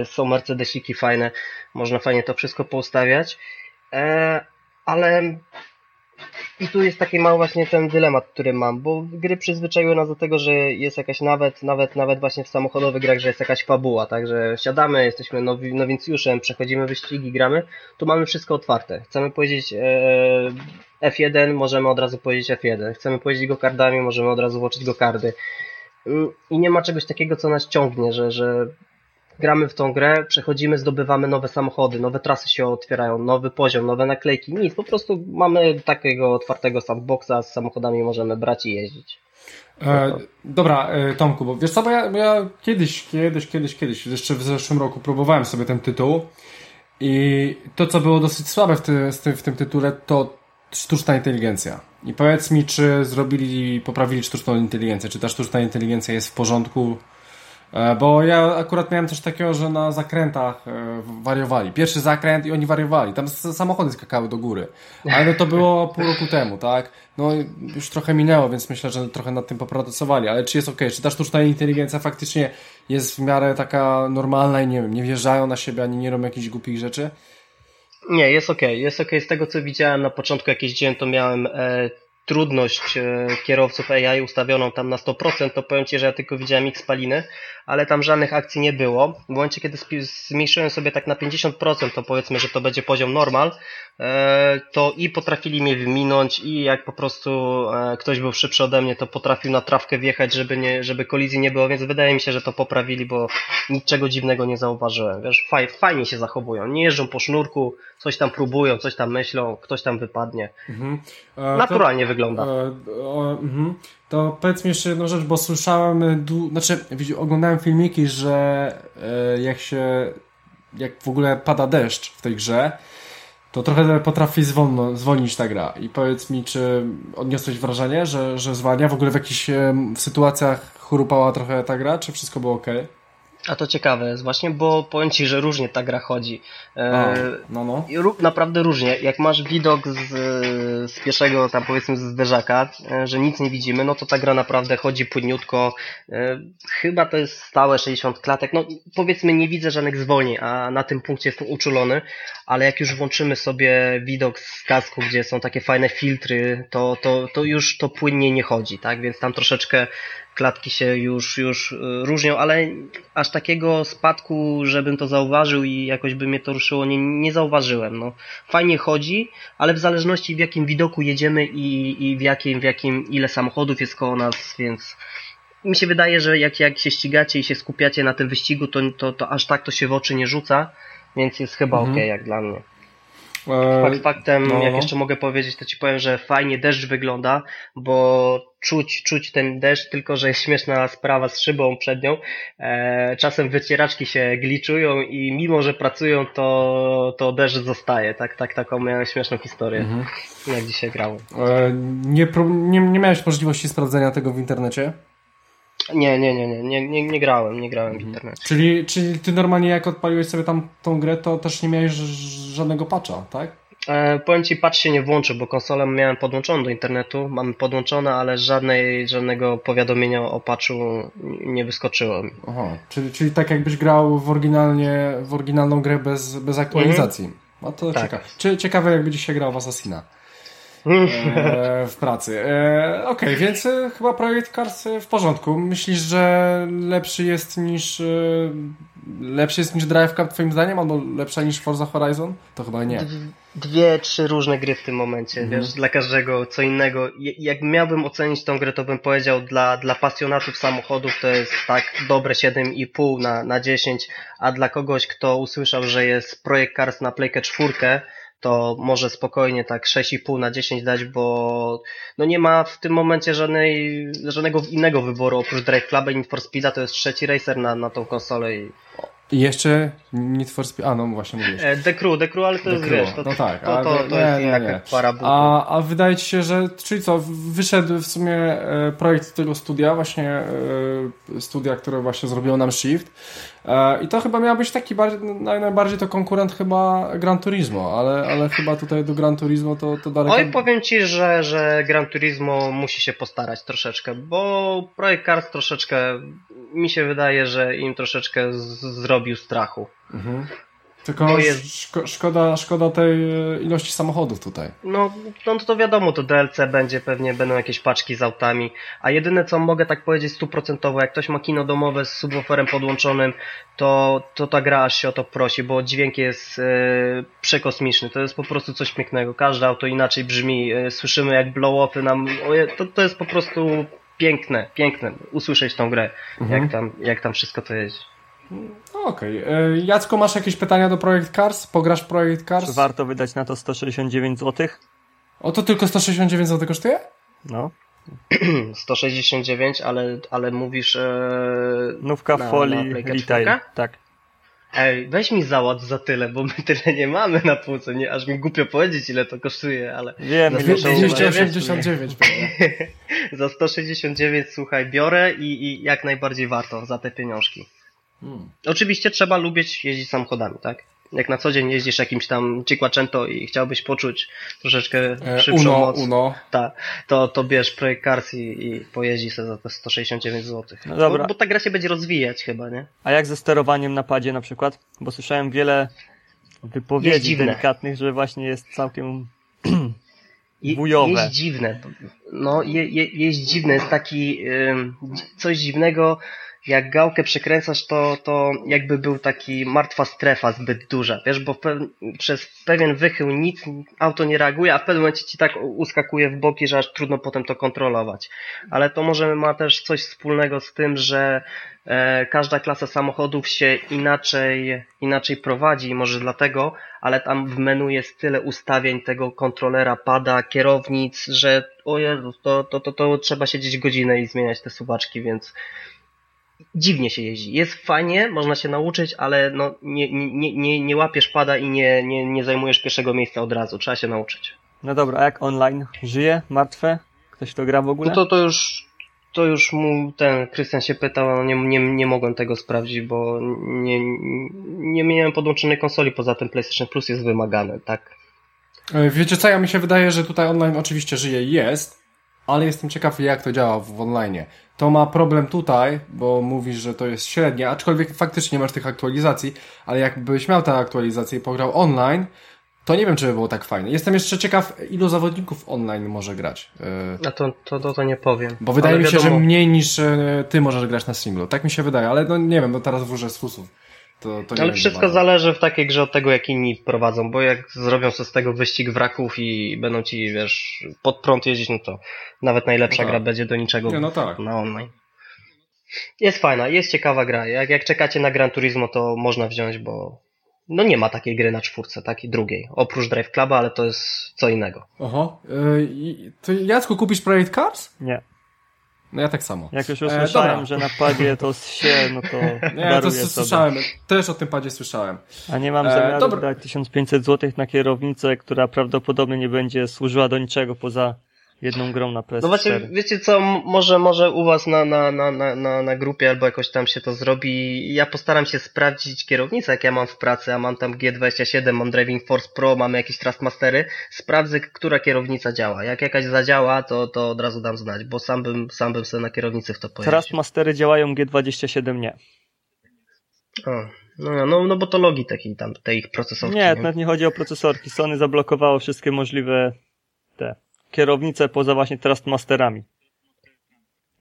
e, są Mercedesiki fajne, można fajnie to wszystko poustawiać, ale i tu jest taki mały właśnie ten dylemat, który mam, bo gry przyzwyczaiły nas do tego, że jest jakaś nawet, nawet, nawet właśnie w samochodowych grach, że jest jakaś fabuła, tak, że siadamy, jesteśmy nowi, nowincjuszem, przechodzimy wyścigi, gramy, tu mamy wszystko otwarte. Chcemy powiedzieć e, F1, możemy od razu powiedzieć F1. Chcemy powiedzieć go kardami, możemy od razu włączyć go kardy. I nie ma czegoś takiego, co nas ciągnie, że, że gramy w tą grę, przechodzimy, zdobywamy nowe samochody, nowe trasy się otwierają, nowy poziom, nowe naklejki, nic, po prostu mamy takiego otwartego sandboxa, z samochodami możemy brać i jeździć. E, dobra, e, Tomku, bo wiesz co, bo ja, bo ja kiedyś, kiedyś, kiedyś, kiedyś, jeszcze w zeszłym roku próbowałem sobie ten tytuł i to, co było dosyć słabe w, ty, w tym tytule, to sztuczna inteligencja. I powiedz mi, czy zrobili, poprawili sztuczną inteligencję, czy ta sztuczna inteligencja jest w porządku, bo ja akurat miałem coś takiego, że na zakrętach e, wariowali. Pierwszy zakręt i oni wariowali. Tam samochody skakały do góry. Ale to było pół roku temu, tak? No już trochę minęło, więc myślę, że trochę nad tym popracowali. Ale czy jest ok? Czy ta sztuczna inteligencja faktycznie jest w miarę taka normalna i nie wiem, nie wjeżdżają na siebie ani nie robią jakichś głupich rzeczy? Nie, jest ok. Jest ok. Z tego co widziałem na początku, jak jeździłem, to miałem e, trudność e, kierowców AI ustawioną tam na 100%, to powiem Ci, że ja tylko widziałem ich spaliny, ale tam żadnych akcji nie było. W momencie, kiedy zmniejszyłem sobie tak na 50%, to powiedzmy, że to będzie poziom normal, to i potrafili mnie wyminąć i jak po prostu e, ktoś był szybszy ode mnie, to potrafił na trawkę wjechać, żeby, nie, żeby kolizji nie było, więc wydaje mi się, że to poprawili, bo niczego dziwnego nie zauważyłem. Wiesz, faj, fajnie się zachowują, nie jeżdżą po sznurku, coś tam próbują, coś tam myślą, ktoś tam wypadnie. Mhm. E, Naturalnie to, wygląda. E, o, mhm. To powiedz mi jeszcze jedną rzecz, bo słyszałem, znaczy oglądałem filmiki, że e, jak się, jak w ogóle pada deszcz w tej grze, to trochę potrafi zwolno, zwolnić ta gra. I powiedz mi, czy odniosłeś wrażenie, że, że zwalnia? W ogóle w jakichś w sytuacjach chorupała trochę ta gra, czy wszystko było ok? A to ciekawe jest właśnie, bo powiem Ci, że różnie ta gra chodzi. E, no, no. Naprawdę różnie. Jak masz widok z, z pierwszego, tam powiedzmy z zderzaka, e, że nic nie widzimy, no to ta gra naprawdę chodzi płynniutko. E, chyba to jest stałe 60 klatek. No powiedzmy nie widzę żadnych zwolnień, a na tym punkcie jestem uczulony, ale jak już włączymy sobie widok z kasku, gdzie są takie fajne filtry, to, to, to już to płynnie nie chodzi, tak? Więc tam troszeczkę klatki się już, już y, różnią, ale aż takiego spadku, żebym to zauważył i jakoś by mnie to ruszyło, nie, nie zauważyłem. No, fajnie chodzi, ale w zależności w jakim widoku jedziemy i, i w, jakim, w jakim ile samochodów jest koło nas, więc mi się wydaje, że jak, jak się ścigacie i się skupiacie na tym wyścigu, to, to, to aż tak to się w oczy nie rzuca, więc jest chyba mhm. ok jak dla mnie. E, Fakt faktem, no. jak jeszcze mogę powiedzieć, to ci powiem, że fajnie deszcz wygląda, bo czuć, czuć ten deszcz, tylko że jest śmieszna sprawa z szybą przed nią. E, czasem wycieraczki się gliczują i mimo, że pracują, to, to deszcz zostaje. Tak, tak, taką miałem śmieszną historię, mhm. jak dzisiaj grałem. E, nie, nie, nie miałeś możliwości sprawdzenia tego w internecie? Nie, nie, nie, nie, nie, nie, nie grałem, nie grałem w mhm. internecie. Czyli, czyli ty normalnie jak odpaliłeś sobie tam tą grę, to też nie miałeś żadnego patcha, tak? E, powiem Ci, patch się nie włączył, bo konsolę miałem podłączoną do internetu, mamy podłączone, ale żadnej, żadnego powiadomienia o patchu nie wyskoczyło mi. Aha, czyli, czyli tak jakbyś grał w, oryginalnie, w oryginalną grę bez, bez aktualizacji. Mhm. No to tak. ciekawe. Czy, ciekawe jakby dzisiaj grał w Assassina. E, w pracy. E, Okej, okay, więc e, chyba projekt Cars w porządku. Myślisz, że lepszy jest niż e, lepszy jest niż Drive Club twoim zdaniem, albo lepsza niż Forza Horizon? To chyba nie. Dwie, trzy różne gry w tym momencie, mhm. wiesz, dla każdego co innego. Jak miałbym ocenić tą grę, to bym powiedział dla, dla pasjonatów samochodów to jest tak dobre 7,5 na, na 10, a dla kogoś, kto usłyszał, że jest projekt Cars na Playkę 4, to może spokojnie tak 6,5 na 10 dać, bo no nie ma w tym momencie żadnej, żadnego innego wyboru oprócz Drive Club i Need for Speed'a, to jest trzeci racer na, na tą konsolę i jeszcze Need for Speed, a no właśnie mówisz. E, The Crew, The Crew, ale to The jest, Crew. wiesz, to, no tak, to, to, to nie, jest nie, nie. para a, a wydaje ci się, że, czyli co, wyszedł w sumie e, projekt tego studia, właśnie e, studia, które właśnie zrobiło nam Shift i to chyba miał być taki bardziej, najbardziej to konkurent chyba Gran Turismo, ale, ale chyba tutaj do Gran Turismo to, to daleko... Oj, powiem Ci, że, że Gran Turismo musi się postarać troszeczkę, bo projekt Cars troszeczkę, mi się wydaje, że im troszeczkę zrobił strachu. Mhm. Tylko jest... szko szkoda, szkoda tej ilości samochodów tutaj. No, no to wiadomo, to DLC będzie, pewnie będą jakieś paczki z autami, a jedyne co mogę tak powiedzieć stuprocentowo, jak ktoś ma kino domowe z subwooferem podłączonym, to, to ta gra aż się o to prosi, bo dźwięk jest e, przekosmiczny, to jest po prostu coś pięknego, każde auto inaczej brzmi, e, słyszymy jak blow-upy nam, to, to jest po prostu piękne, piękne usłyszeć tą grę, mhm. jak, tam, jak tam wszystko to jest. No, okej. Okay. E, Jacko, masz jakieś pytania do Projekt Cars? Pograsz Projekt Cars? Czy warto wydać na to 169 zł? O, to tylko 169 zł kosztuje? No. 169, ale, ale mówisz... E, Nówka w folii retail, tak. Ej, weź mi załatw za tyle, bo my tyle nie mamy na półce, nie? Aż mi głupio powiedzieć, ile to kosztuje, ale... Wiem, 289 Za 169, słuchaj, biorę i, i jak najbardziej warto za te pieniążki. Hmm. Oczywiście trzeba lubić jeździć samochodami, tak? Jak na co dzień jeździsz jakimś tam Cinquecento i chciałbyś poczuć troszeczkę e, szybszą uno, moc, uno. Ta, to, to bierz projekt Cars i, i pojeździ sobie za te 169 zł. No dobra. Bo, bo ta gra się będzie rozwijać chyba, nie? A jak ze sterowaniem na padzie na przykład? Bo słyszałem wiele wypowiedzi delikatnych, że właśnie jest całkiem wujowe. Jest dziwne. No, je, je, jest dziwne. Jest taki coś dziwnego jak gałkę przekręcasz, to, to jakby był taki martwa strefa zbyt duża, wiesz, bo pe przez pewien wychył nic auto nie reaguje, a w pewnym momencie ci tak uskakuje w boki, że aż trudno potem to kontrolować. Ale to może ma też coś wspólnego z tym, że e, każda klasa samochodów się inaczej, inaczej prowadzi, może dlatego, ale tam w menu jest tyle ustawień tego kontrolera, pada, kierownic, że o Jezu, to, to, to, to trzeba siedzieć godzinę i zmieniać te suwaczki, więc dziwnie się jeździ. Jest fajnie, można się nauczyć, ale no, nie, nie, nie, nie łapiesz pada i nie, nie, nie zajmujesz pierwszego miejsca od razu. Trzeba się nauczyć. No dobra, a jak online? Żyje? Martwe? Ktoś to gra w ogóle? No to, to już to już mu ten Krystian się pytał, nie, nie, nie mogłem tego sprawdzić, bo nie, nie miałem podłączonej konsoli, poza tym PlayStation Plus jest wymagane, tak? E, wiecie co, ja mi się wydaje, że tutaj online oczywiście żyje jest, ale jestem ciekaw jak to działa w online to ma problem tutaj, bo mówisz, że to jest średnie, aczkolwiek faktycznie nie masz tych aktualizacji, ale jakbyś miał tę aktualizację i pograł online, to nie wiem, czy by było tak fajne. Jestem jeszcze ciekaw, ilu zawodników online może grać. A no to, to, to, to nie powiem. Bo wydaje ale mi się, wiadomo... że mniej niż e, ty możesz grać na singlu. Tak mi się wydaje, ale no nie wiem, no teraz wróżę z fusów. To, to Ale wszystko zależy w takiej grze od tego, jak inni prowadzą, bo jak zrobią sobie z tego wyścig wraków i będą ci, wiesz, pod prąd jeździć, no to nawet najlepsza no tak. gra będzie do niczego nie, no tak. na online. Jest fajna, jest ciekawa gra. Jak, jak czekacie na Gran Turismo, to można wziąć, bo no nie ma takiej gry na czwórce, takiej drugiej. Oprócz Drive Cluba, ale to jest co innego. Oho. Yy, to Jacku, kupisz Project Cars? Nie. No ja tak samo. Jak już usłyszałem, e, że na padzie to się, no to Nie, ja to słyszałem. Też o tym padzie słyszałem. A nie mam e, zamiaru e, dać 1500 zł na kierownicę, która prawdopodobnie nie będzie służyła do niczego poza jedną grą na PS4. No właśnie, wiecie co, może, może u was na, na, na, na, na grupie albo jakoś tam się to zrobi. Ja postaram się sprawdzić kierownicę, jak ja mam w pracy, a mam tam G27, mam Driving Force Pro, mamy jakieś Trustmastery. Sprawdzę, która kierownica działa. Jak jakaś zadziała, to, to od razu dam znać, bo sam bym, sam bym sobie na kierownicy w to pojeździł. Trustmastery działają, G27 nie. O, no, no, no bo to logi takiej tam, tej ich procesorki. Nie, nie, nawet nie chodzi o procesorki. Sony zablokowało wszystkie możliwe te kierownicę poza właśnie Trustmasterami.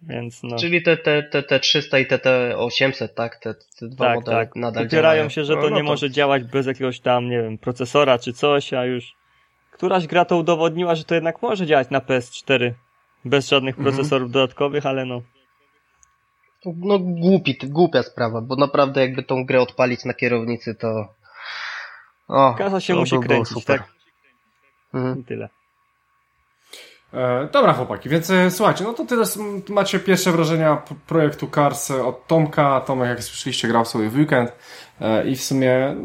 Więc no. Czyli te, te, te, te 300 i te, te 800, tak? Te, te dwa tak, modele tak. nadal Upierają działają. się, że to No, no nie może działać bez jakiegoś tam, nie wiem, procesora czy coś, a już któraś gra to udowodniła, że to jednak może działać na PS4 bez żadnych Mhm. procesorów dodatkowych, ale no. No głupi, głupia sprawa, bo naprawdę jakby tą grę odpalić na kierownicy to... O, Kasa się to musi kręcić, super. tak? Mhm. I tyle. E, dobra chłopaki, więc e, słuchajcie, no to teraz macie pierwsze wrażenia projektu Cars e, od Tomka. Tomek, jak słyszeliście, grał sobie w weekend i w sumie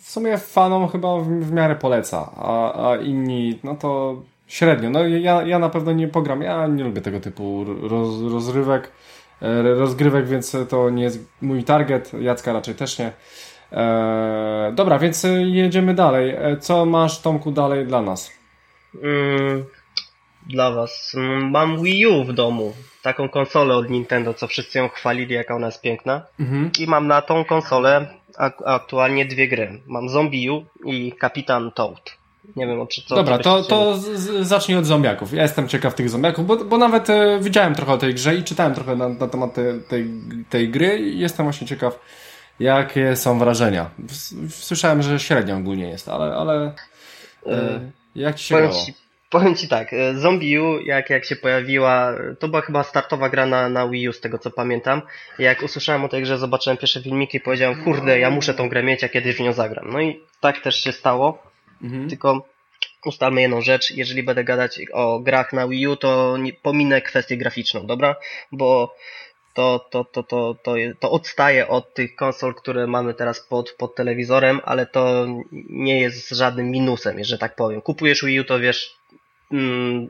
w sumie fanom chyba w, w miarę poleca, a, a inni, no to średnio. No ja, ja na pewno nie pogram, ja nie lubię tego typu roz, rozrywek, rozgrywek, więc to nie jest mój target, Jacka raczej też nie. Dobra, więc jedziemy dalej. Co masz, Tomku, dalej dla nas? Mm, dla was. Mam Wii U w domu. Taką konsolę od Nintendo, co wszyscy ją chwalili, jaka ona jest piękna. Mhm. I mam na tą konsolę ak- aktualnie dwie gry. Mam Zombie U i Kapitan Toad. Nie wiem, czy co Dobra, to, to zacznij od zombiaków. Ja jestem ciekaw tych zombiaków, bo, bo nawet e, widziałem trochę o tej grze i czytałem trochę na, na temat te, tej, tej gry i jestem właśnie ciekaw, jakie są wrażenia. Słyszałem, że średnio ogólnie jest, ale, ale e, jak ci się Powiem powiem ci tak, e, Zombie U, jak, jak się pojawiła, to była chyba startowa gra na, na Wii U, z tego co pamiętam. Jak usłyszałem o tej grze, zobaczyłem pierwsze filmiki i powiedziałem, kurde, ja muszę tą grę mieć, a kiedyś w nią zagram. No i tak też się stało, Mhm. tylko ustalmy jedną rzecz, jeżeli będę gadać o grach na Wii U, to nie, pominę kwestię graficzną, dobra? Bo to, to, to, to, to, to odstaje od tych konsol, które mamy teraz pod, pod telewizorem, ale to nie jest żadnym minusem, że tak powiem. Kupujesz Wii U, to wiesz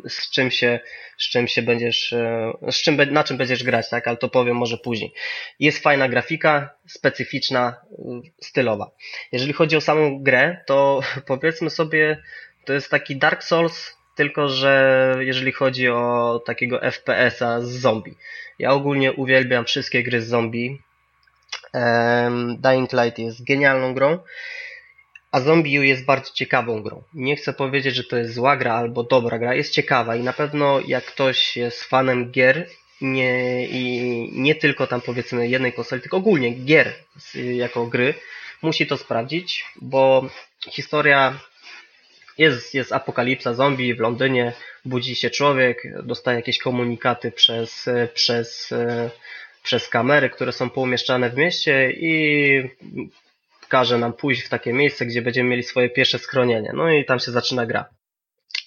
z czym się, z czym się będziesz, e, z czym, na czym będziesz grać, tak? Ale to powiem może później. Jest fajna grafika, specyficzna, y, stylowa. Jeżeli chodzi o samą grę, to powiedzmy sobie, to jest taki Dark Souls, tylko że jeżeli chodzi o takiego FPS-a z zombie. Ja ogólnie uwielbiam wszystkie gry z zombie. Dying Light jest genialną grą, a Zombie U jest bardzo ciekawą grą. Nie chcę powiedzieć, że to jest zła gra albo dobra gra, jest ciekawa i na pewno jak ktoś jest fanem gier nie, i nie tylko tam powiedzmy jednej konsoli, tylko ogólnie gier jako gry, musi to sprawdzić, bo historia jest, jest apokalipsa zombie w Londynie, budzi się człowiek, dostaje jakieś komunikaty przez, przez, e, przez kamery, które są poumieszczane w mieście i każe nam pójść w takie miejsce, gdzie będziemy mieli swoje pierwsze schronienie. No i tam się zaczyna gra.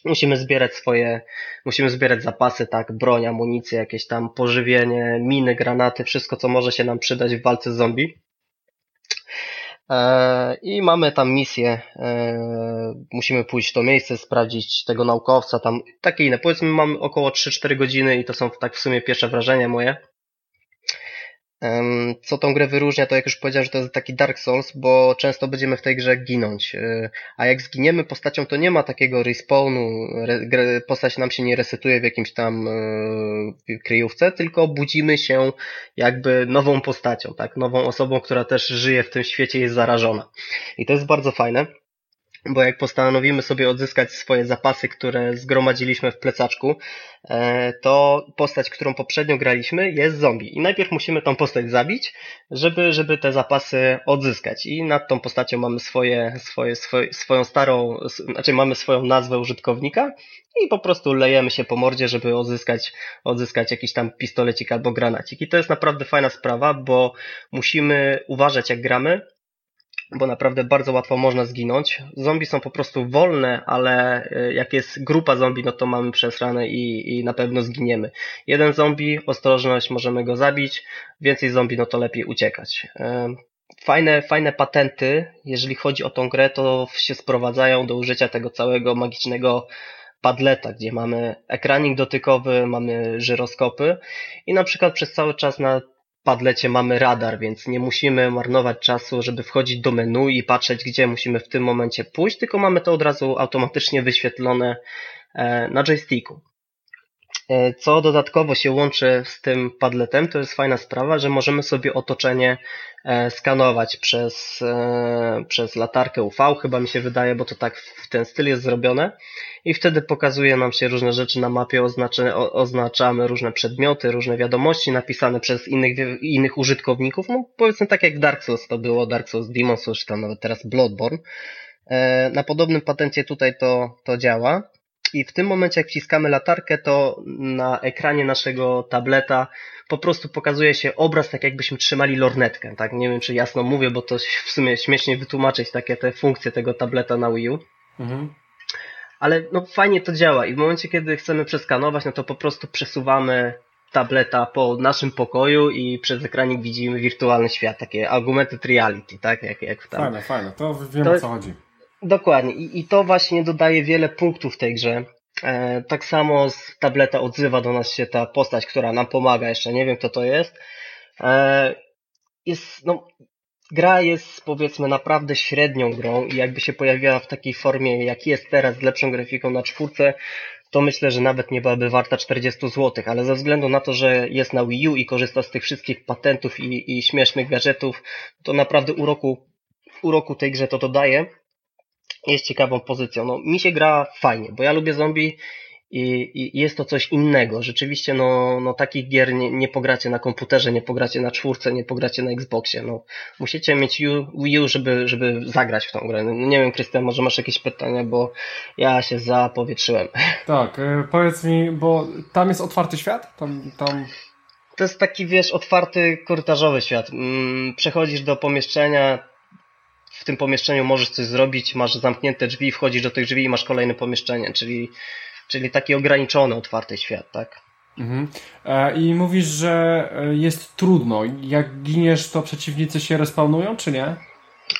Musimy zbierać swoje, musimy zbierać zapasy, tak, broń, amunicję, jakieś tam pożywienie, miny, granaty, wszystko co może się nam przydać w walce z zombie. E, I mamy tam misję, e, musimy pójść w to miejsce, sprawdzić tego naukowca, tam takie inne. Powiedzmy, mam około 3-4 godziny i to są tak w sumie pierwsze wrażenia moje. Co tą grę wyróżnia, to jak już powiedziałem, że to jest taki Dark Souls, bo często będziemy w tej grze ginąć. E, A jak zginiemy postacią, to nie ma takiego respawnu, postać nam się nie resetuje w jakimś tam e, kryjówce, tylko budzimy się jakby nową postacią, tak? Nową osobą, która też żyje w tym świecie, jest zarażona. I to jest bardzo fajne. Bo jak postanowimy sobie odzyskać swoje zapasy, które zgromadziliśmy w plecaczku, e, to postać, którą poprzednio graliśmy, jest zombie. I najpierw musimy tą postać zabić, żeby, żeby te zapasy odzyskać. I nad tą postacią mamy swoje, swoje, swoje, swoją starą, znaczy mamy swoją nazwę użytkownika i po prostu lejemy się po mordzie, żeby odzyskać, odzyskać jakiś tam pistolecik albo granacik. I to jest naprawdę fajna sprawa, bo musimy uważać jak gramy, bo naprawdę bardzo łatwo można zginąć. Zombie są po prostu wolne, ale y, jak jest grupa zombie, no to mamy przesrane i, i na pewno zginiemy. Jeden zombie, ostrożność, możemy go zabić, więcej zombie, no to lepiej uciekać. Ym, Fajne, fajne patenty, jeżeli chodzi o tą grę, to się sprowadzają do użycia tego całego magicznego padleta, gdzie mamy ekranik dotykowy, mamy żyroskopy i na przykład przez cały czas na padlecie mamy radar, więc nie musimy marnować czasu, żeby wchodzić do menu i patrzeć, gdzie musimy w tym momencie pójść, tylko mamy to od razu automatycznie wyświetlone e, na joysticku. E, co dodatkowo się łączy z tym padletem, to jest fajna sprawa, że możemy sobie otoczenie e, skanować przez, e, przez latarkę UV, chyba mi się wydaje, bo to tak w ten styl jest zrobione i wtedy pokazuje nam się różne rzeczy na mapie, oznaczy, oznaczamy różne przedmioty, różne wiadomości napisane przez innych, innych użytkowników, no powiedzmy tak jak Dark Souls to było, Dark Souls Demon Souls, czy tam nawet teraz Bloodborne. Na podobnym patencie tutaj to, to działa. I w tym momencie, jak wciskamy latarkę, to na ekranie naszego tableta po prostu pokazuje się obraz, tak jakbyśmy trzymali lornetkę. Tak? Nie wiem, czy jasno mówię, bo to w sumie śmiesznie wytłumaczyć takie te funkcje tego tableta na Wii U. Mhm. Ale no fajnie to działa i w momencie, kiedy chcemy przeskanować, no to po prostu przesuwamy tableta po naszym pokoju i przez ekranik widzimy wirtualny świat, takie augmented reality, tak? Jak, jak tam. Fajne, fajne, to wiem to, o co chodzi. Dokładnie. I, I to właśnie dodaje wiele punktów tej grze. E, tak samo z tableta odzywa do nas się ta postać, która nam pomaga. Jeszcze nie wiem, kto to jest. E, jest, no, gra jest powiedzmy naprawdę średnią grą i jakby się pojawiła w takiej formie, jak jest teraz, z lepszą grafiką na czwórce, to myślę, że nawet nie byłaby warta 40 zł, ale ze względu na to, że jest na Wii U i korzysta z tych wszystkich patentów i, i śmiesznych gadżetów, to naprawdę uroku, uroku tej grze to dodaje jest ciekawą pozycją. No, mi się gra fajnie, bo ja lubię zombie i, i jest to coś innego. Rzeczywiście, no, no takich gier nie, nie pogracie na komputerze, nie pogracie na czwórce, nie pogracie na Xboxie. No, musicie mieć Wii U, żeby, żeby zagrać w tą grę. No, nie wiem, Krystian, może masz jakieś pytania, bo ja się zapowietrzyłem. Tak, e, powiedz mi, bo tam jest otwarty świat? Tam, tam... To jest taki, wiesz, otwarty, korytarzowy świat. Mm, przechodzisz do pomieszczenia, w tym pomieszczeniu możesz coś zrobić, masz zamknięte drzwi, wchodzisz do tych drzwi i masz kolejne pomieszczenie, czyli, czyli taki ograniczony, otwarty świat, tak? Mhm. E, I mówisz, że e, jest trudno. Jak giniesz, to przeciwnicy się respawnują, czy nie?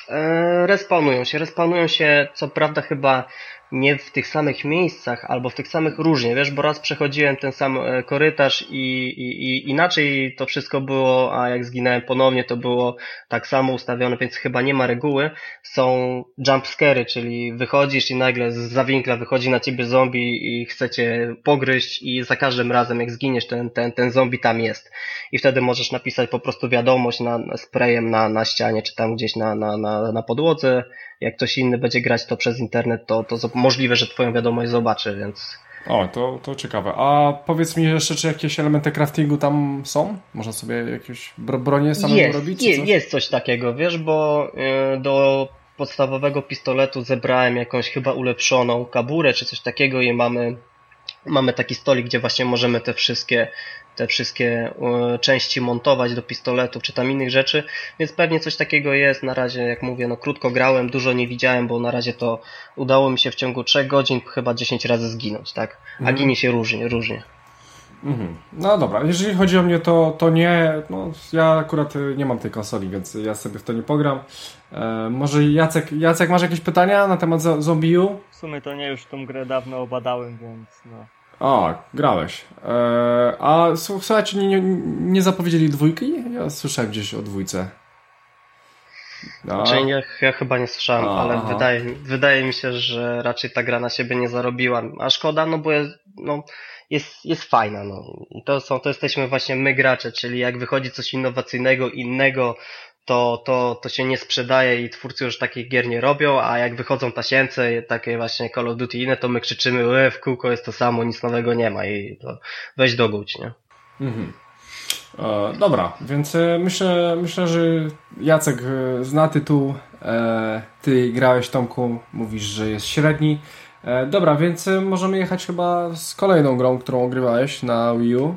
E, respawnują się. Respawnują się, co prawda, chyba nie w tych samych miejscach albo w tych samych różnie, wiesz, bo raz przechodziłem ten sam e, korytarz i, i, i inaczej to wszystko było, a jak zginąłem ponownie to było tak samo ustawione, więc chyba nie ma reguły. Są jumpscary, czyli wychodzisz i nagle z zawinkla wychodzi na ciebie zombie i chcecie pogryźć i za każdym razem jak zginiesz ten, ten, ten zombie tam jest. I wtedy możesz napisać po prostu wiadomość na, na sprayem na, na ścianie czy tam gdzieś na, na, na, na podłodze jak ktoś inny będzie grać to przez internet, to, to możliwe, że twoją wiadomość zobaczy, więc... O, to, to ciekawe. A powiedz mi jeszcze, czy jakieś elementy craftingu tam są? Można sobie jakieś bro bronie samemu jest, robić? Jest, coś? jest coś takiego, wiesz, bo yy, do podstawowego pistoletu zebrałem jakąś chyba ulepszoną kaburę, czy coś takiego i mamy mamy taki stolik, gdzie właśnie możemy te wszystkie te wszystkie e, części montować do pistoletów czy tam innych rzeczy, więc pewnie coś takiego jest. Na razie, jak mówię, no krótko grałem, dużo nie widziałem, bo na razie to udało mi się w ciągu 3 godzin chyba 10 razy zginąć, tak? A mhm. ginie się różnie, różnie. Mhm. No dobra, jeżeli chodzi o mnie, to, to nie. No, ja akurat y, nie mam tej konsoli, więc ja sobie w to nie pogram. E, może Jacek, Jacek, masz jakieś pytania na temat Zombiu? W sumie to nie, już tą grę dawno obadałem, więc no. O, grałeś. Eee, a słuchajcie, nie, nie, nie, zapowiedzieli dwójki? Ja słyszałem gdzieś o dwójce. No. Znaczy, ja, ja chyba nie słyszałem, a, ale wydaje, wydaje mi się, że raczej ta gra na siebie nie zarobiła. A szkoda, no bo jest, no, jest, jest fajna. No. I to, są, to jesteśmy właśnie my gracze, czyli jak wychodzi coś innowacyjnego, innego, to, to, to się nie sprzedaje i twórcy już takich gier nie robią, a jak wychodzą tasiemce, takie właśnie Call of Duty inne, to my krzyczymy, e, w kółko jest to samo, nic nowego nie ma i to weź dogódź, nie? Mhm. E, dobra, więc e, myślę, myślę, że Jacek e, zna tytuł, e, ty grałeś Tomku, mówisz, że jest średni. E, dobra, więc możemy jechać chyba z kolejną grą, którą ogrywałeś na Wii U.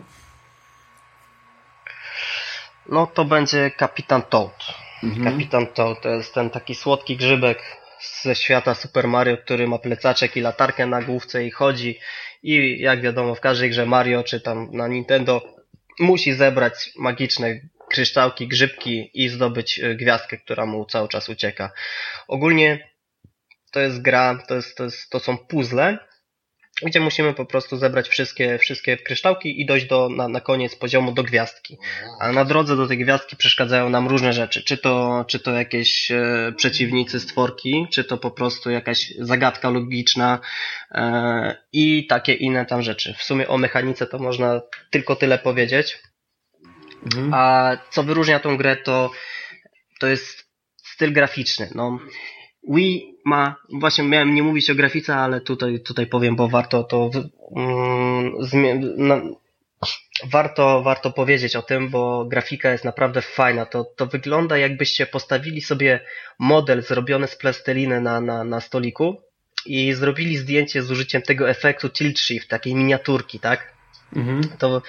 No to będzie Kapitan Toad. Mhm. Kapitan Toad to jest ten taki słodki grzybek ze świata Super Mario, który ma plecaczek i latarkę na główce i chodzi i jak wiadomo w każdej grze Mario czy tam na Nintendo musi zebrać magiczne kryształki, grzybki i zdobyć e, gwiazdkę, która mu cały czas ucieka. Ogólnie to jest gra, to, jest, to, jest, to są puzzle gdzie musimy po prostu zebrać wszystkie, wszystkie kryształki i dojść do, na, na koniec poziomu do gwiazdki. A na drodze do tej gwiazdki przeszkadzają nam różne rzeczy. Czy to, czy to jakieś e, przeciwnicy, stworki, czy to po prostu jakaś zagadka logiczna e, i takie inne tam rzeczy. W sumie o mechanice to można tylko tyle powiedzieć. Mhm. A co wyróżnia tą grę to, to jest styl graficzny. No, Wii ma, właśnie miałem nie mówić o grafice, ale tutaj, tutaj powiem, bo warto to mm, no, warto, warto powiedzieć o tym, bo grafika jest naprawdę fajna. To, to wygląda jakbyście postawili sobie model zrobiony z plasteliny na, na, na stoliku i zrobili zdjęcie z użyciem tego efektu tilt shift, takiej miniaturki, tak? Mhm. To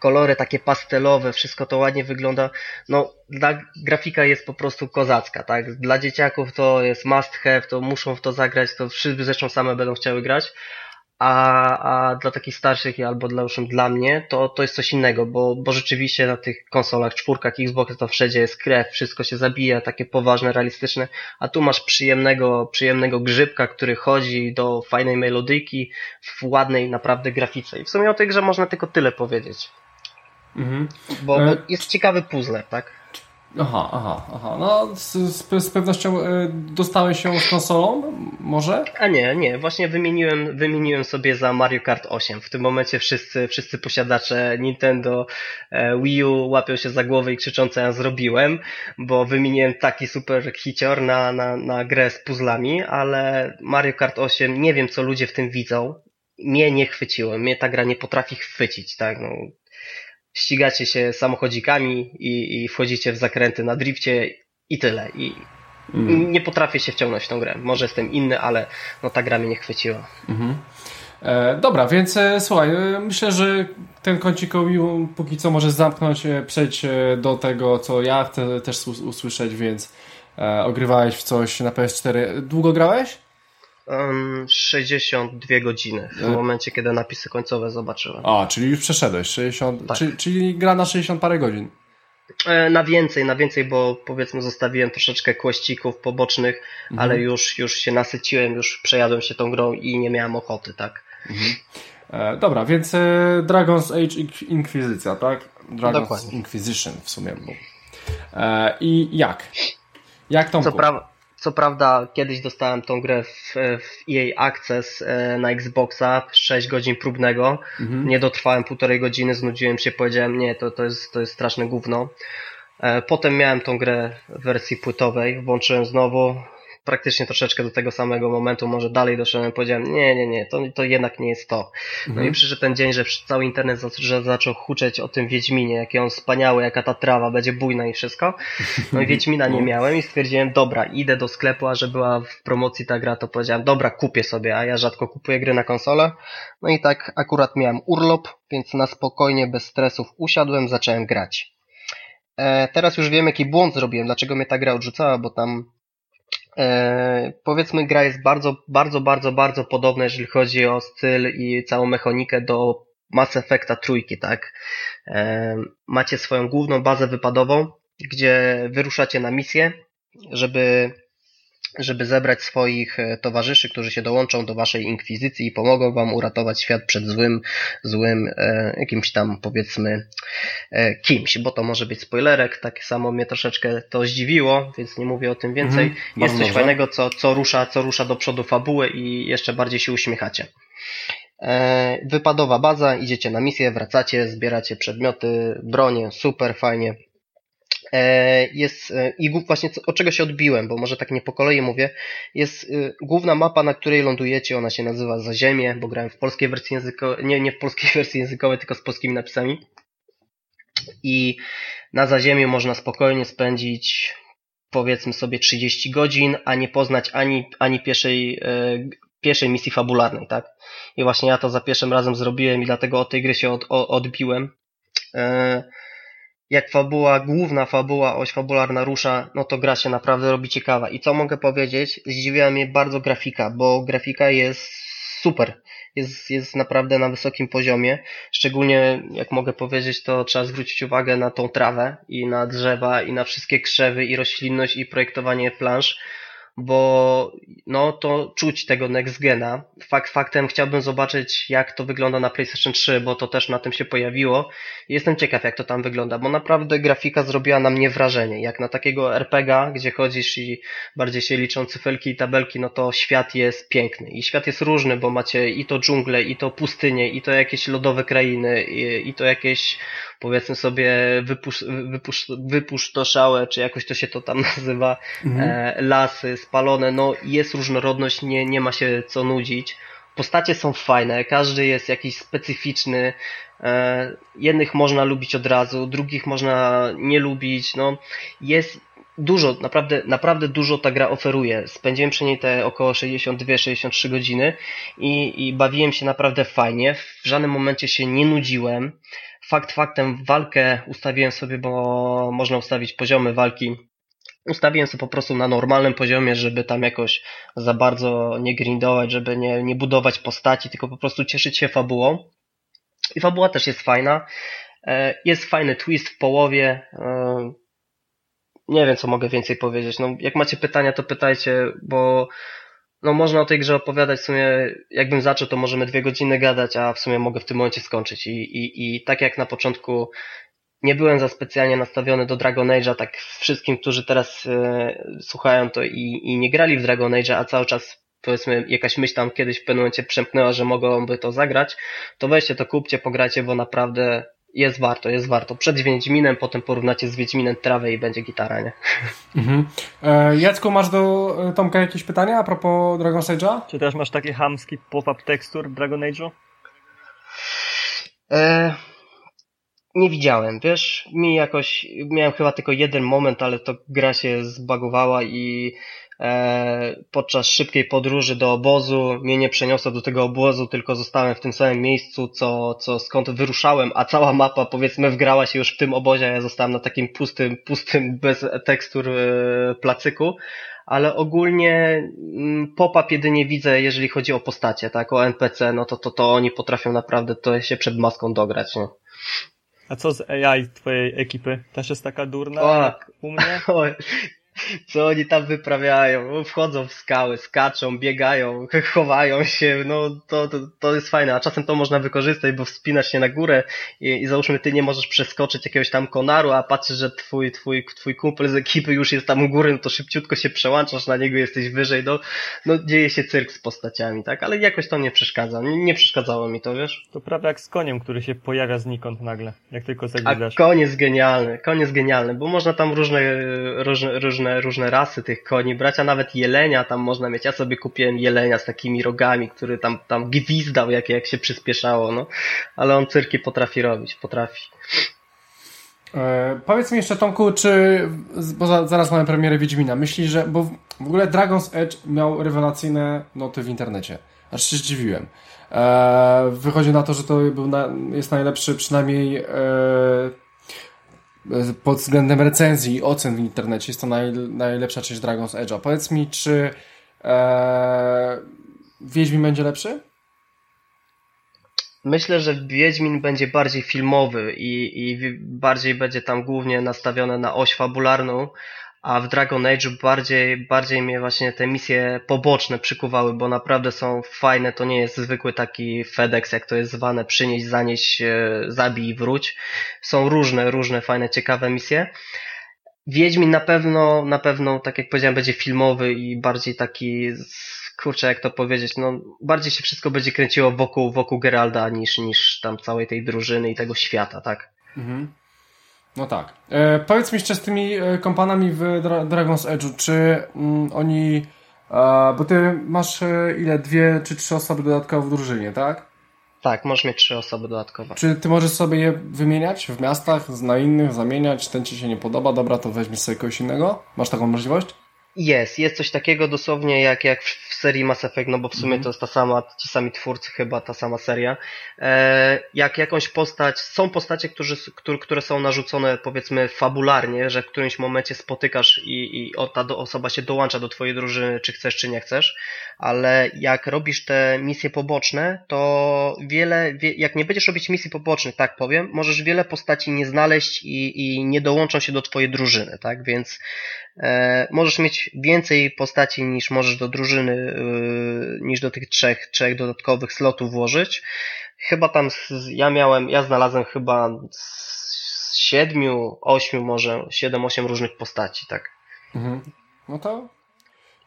kolory takie pastelowe, wszystko to ładnie wygląda. No, dla, grafika jest po prostu kozacka, tak? Dla dzieciaków to jest must have, to muszą w to zagrać, to wszyscy zresztą same będą chciały grać a, a dla takich starszych albo dla, już dla mnie to, to jest coś innego, bo, bo rzeczywiście na tych konsolach, czwórkach, Xbox to wszędzie jest krew, wszystko się zabija, takie poważne, realistyczne, a tu masz przyjemnego, przyjemnego grzybka, który chodzi do fajnej melodyjki w ładnej naprawdę grafice. I w sumie o tej grze można tylko tyle powiedzieć. Mhm. Bo, bo e, jest ciekawy puzzle, tak? Aha, aha, aha. No, z, z, z pewnością y, dostałeś się z konsolą, może? A nie, nie. Właśnie wymieniłem, wymieniłem sobie za Mario Kart 8. W tym momencie wszyscy, wszyscy posiadacze Nintendo e, Wii U łapią się za głowę i krzyczą, co ja zrobiłem, bo wymieniłem taki super hicior na, na, na grę z puzzlami, ale Mario Kart 8, nie wiem, co ludzie w tym widzą. Mnie nie chwyciło. Mnie ta gra nie potrafi chwycić, tak? No, ścigacie się samochodzikami i, i wchodzicie w zakręty na drifcie i tyle. I mm. nie potrafię się wciągnąć w tą grę. Może jestem inny, ale no ta gra mnie nie chwyciła. Mhm. E, dobra, więc e, słuchaj, e, myślę, że ten kącik póki co może zamknąć, e, przejdź e, do tego, co ja chcę też usłyszeć, więc e, ogrywałeś w coś na PS4. Długo grałeś? Um, 62 godziny w momencie, kiedy napisy końcowe zobaczyłem. A, czyli już przeszedłeś 60, tak. czyli, czyli gra na 60 parę godzin. E, na więcej, na więcej, bo powiedzmy zostawiłem troszeczkę kłeścików pobocznych, mhm. ale już, już się nasyciłem, już przejadłem się tą grą i nie miałem ochoty, tak. Mhm. E, dobra, więc e, Dragon's Age Inkwizycja, tak? Dragon's Dokładnie. Inquisition w sumie. Bo... E, I jak? Jak tą Co, pra co prawda kiedyś dostałem tą grę w, w EA Access e, na Xboxa, 6 godzin próbnego. Mhm. Nie dotrwałem półtorej godziny, znudziłem się, powiedziałem nie, to, to, jest, to jest straszne gówno. E, potem miałem tą grę w wersji płytowej, włączyłem znowu, praktycznie troszeczkę do tego samego momentu, może dalej doszedłem, powiedziałem, nie, nie, nie, to, to jednak nie jest to. No mhm. i przyszedł ten dzień, że cały internet że zaczął huczeć o tym Wiedźminie, jaki on wspaniały, jaka ta trawa będzie bujna i wszystko. No i Wiedźmina nie no. miałem i stwierdziłem, dobra, idę do sklepu, a że była w promocji ta gra, to powiedziałem, dobra, kupię sobie, a ja rzadko kupuję gry na konsolę. No i tak akurat miałem urlop, więc na spokojnie, bez stresów usiadłem, zacząłem grać. E, teraz już wiem, jaki błąd zrobiłem, dlaczego mnie ta gra odrzucała, bo tam E, powiedzmy, gra jest bardzo, bardzo, bardzo, bardzo podobna, jeżeli chodzi o styl i całą mechanikę do Mass Effecta trójki, tak? E, macie swoją główną bazę wypadową, gdzie wyruszacie na misję, żeby żeby zebrać swoich e, towarzyszy, którzy się dołączą do waszej inkwizycji i pomogą wam uratować świat przed złym, złym e, jakimś tam powiedzmy e, kimś, bo to może być spoilerek, tak samo mnie troszeczkę to zdziwiło, więc nie mówię o tym więcej. Mhm, Jest coś fajnego, co, co, rusza, co rusza do przodu fabuły i jeszcze bardziej się uśmiechacie. Wypadowa baza, idziecie na misję, wracacie, zbieracie przedmioty, bronie, super, fajnie. E, jest e, i właśnie od czego się odbiłem, bo może tak nie po kolei mówię, jest e, główna mapa, na której lądujecie, ona się nazywa Zaziemie, bo grałem w polskiej wersji językowej, nie, nie w polskiej wersji językowej, tylko z polskimi napisami. I na Zaziemiu można spokojnie spędzić powiedzmy sobie 30 godzin, a nie poznać ani, ani pierwszej, pierwszej misji fabularnej, tak? I właśnie ja to za pierwszym razem zrobiłem i dlatego od tej gry się od, odbiłem jak fabuła, główna fabuła, oś fabularna rusza, no to gra się naprawdę robi ciekawa. I co mogę powiedzieć? Zdziwiła mnie bardzo grafika, bo grafika jest super. Jest, jest naprawdę na wysokim poziomie. Szczególnie, jak mogę powiedzieć, to trzeba zwrócić uwagę na tą trawę i na drzewa i na wszystkie krzewy i roślinność i projektowanie plansz bo no to czuć tego next gena. Fakt faktem chciałbym zobaczyć jak to wygląda na PlayStation 3, bo to też na tym się pojawiło. Jestem ciekaw jak to tam wygląda, bo naprawdę grafika zrobiła na mnie wrażenie. Jak na takiego RPGa, gdzie chodzisz i bardziej się liczą cyfelki i tabelki, no to świat jest piękny. I świat jest różny, bo macie i to dżungle, i to pustynie, i to jakieś lodowe krainy, i, i to jakieś powiedzmy sobie wypusz, wypusz, wypuszczoszałe, czy jakoś to się to tam nazywa, mhm. e, lasy spalone, no jest różnorodność, nie, nie ma się co nudzić. Postacie są fajne, każdy jest jakiś specyficzny, e, jednych można lubić od razu, drugich można nie lubić, no jest dużo, naprawdę, naprawdę dużo ta gra oferuje. Spędziłem przy niej te około 62-63 godziny i, i bawiłem się naprawdę fajnie. W żadnym momencie się nie nudziłem. Fakt faktem walkę ustawiłem sobie, bo można ustawić poziomy walki. Ustawiłem sobie po prostu na normalnym poziomie, żeby tam jakoś za bardzo nie grindować, żeby nie, nie budować postaci, tylko po prostu cieszyć się fabułą. I fabuła też jest fajna. E, jest fajny twist w połowie. E, nie wiem, co mogę więcej powiedzieć. No, jak macie pytania, to pytajcie, bo no można o tej grze opowiadać w sumie, jakbym zaczął, to możemy dwie godziny gadać, a w sumie mogę w tym momencie skończyć. I, i, i tak jak na początku nie byłem za specjalnie nastawiony do Dragon Age'a, tak wszystkim, którzy teraz e, słuchają to i, i nie grali w Dragon Age'a, a cały czas powiedzmy jakaś myśl tam kiedyś w pewnym momencie przemknęła, że mogłoby to zagrać, to weźcie to kupcie, pogracie, bo naprawdę jest warto, jest warto. Przed Wiedźminem, potem porównacie z Wiedźminem trawę i będzie gitara, nie? Mhm. E, Jacku, masz do e, Tomka jakieś pytania a propos Dragon Age'a? Czy też masz taki hamski pop-up tekstur w Dragon Age'u? E, nie widziałem, wiesz, mi jakoś, miałem chyba tylko jeden moment, ale to gra się zbagowała i podczas szybkiej podróży do obozu mnie nie przeniosło do tego obozu, tylko zostałem w tym samym miejscu, co, co skąd wyruszałem, a cała mapa powiedzmy wgrała się już w tym obozie, a ja zostałem na takim pustym, pustym, bez tekstur e, placyku, ale ogólnie mm, pop-up jedynie widzę, jeżeli chodzi o postacie, tak, o NPC, no to, to, to oni potrafią naprawdę to się przed maską dograć, nie? A co z AI twojej ekipy? Też jest taka durna o, jak u mnie? O, co oni tam wyprawiają. Wchodzą w skały, skaczą, biegają, chowają się, no to, to, to jest fajne, a czasem to można wykorzystać, bo wspinasz się na górę i, i załóżmy ty nie możesz przeskoczyć jakiegoś tam konaru, a patrzysz, że twój, twój, twój kumpel z ekipy już jest tam u góry, no to szybciutko się przełączasz na niego, jesteś wyżej, no, no dzieje się cyrk z postaciami, tak, ale jakoś to nie przeszkadza, nie, nie przeszkadzało mi to, wiesz? To prawie jak z koniem, który się pojawia znikąd nagle, jak tylko zagryzasz. A koń jest genialny, koń jest genialny, bo można tam różne, różne, różne różne, różne rasy tych koni brać, a nawet jelenia tam można mieć. Ja sobie kupiłem jelenia z takimi rogami, który tam, tam gwizdał, jak, jak się przyspieszało, no. Ale on cyrki potrafi robić, potrafi. E, powiedz mi jeszcze, Tomku, czy, bo za, zaraz mamy premierę Wiedźmina, myślisz, że, bo w ogóle Dragon's Edge miał rewelacyjne noty w internecie. Aż się zdziwiłem. E, wychodzi na to, że to był na, jest najlepszy przynajmniej e, pod względem recenzji i ocen w internecie jest to naj, najlepsza część Dragon's Edge'a. Powiedz mi, czy e, Wiedźmin będzie lepszy? Myślę, że Wiedźmin będzie bardziej filmowy i, i bardziej będzie tam głównie nastawione na oś fabularną, a w Dragon Age bardziej, bardziej mnie właśnie te misje poboczne przykuwały, bo naprawdę są fajne, to nie jest zwykły taki FedEx, jak to jest zwane, przynieść, zanieść, e, zabij i wróć. Są różne, różne fajne, ciekawe misje. Wiedźmin na pewno, na pewno, tak jak powiedziałem, będzie filmowy i bardziej taki, kurczę, jak to powiedzieć, no, bardziej się wszystko będzie kręciło wokół, wokół Geralda niż, niż tam całej tej drużyny i tego świata, tak? Mhm. No tak. E, powiedz mi jeszcze z tymi e, kompanami w Dra Dragon's Edge'u, czy mm, oni... E, bo ty masz e, ile? Dwie czy trzy osoby dodatkowo w drużynie, tak? Tak, możesz mieć trzy osoby dodatkowe. Czy ty możesz sobie je wymieniać w miastach, na innych, zamieniać? Ten ci się nie podoba, dobra, to weźmiesz sobie kogoś innego? Masz taką możliwość? Jest, jest coś takiego dosłownie jak, jak w serii Mass Effect, no bo w sumie mm. to jest ta sama, ci sami twórcy chyba, ta sama seria. E, jak jakąś postać, są postacie, którzy, które, które są narzucone powiedzmy fabularnie, że w którymś momencie spotykasz i, i o, ta do, osoba się dołącza do twojej drużyny, czy chcesz, czy nie chcesz, ale jak robisz te misje poboczne, to wiele, wie, jak nie będziesz robić misji pobocznych, tak powiem, możesz wiele postaci nie znaleźć i, i nie dołączą się do twojej drużyny, tak, więc e, możesz mieć więcej postaci niż możesz do drużyny, niż do tych trzech, trzech dodatkowych slotów włożyć. Chyba tam ja miałem, ja znalazłem chyba z siedmiu, ośmiu może, siedem, osiem różnych postaci, tak. Mhm. No to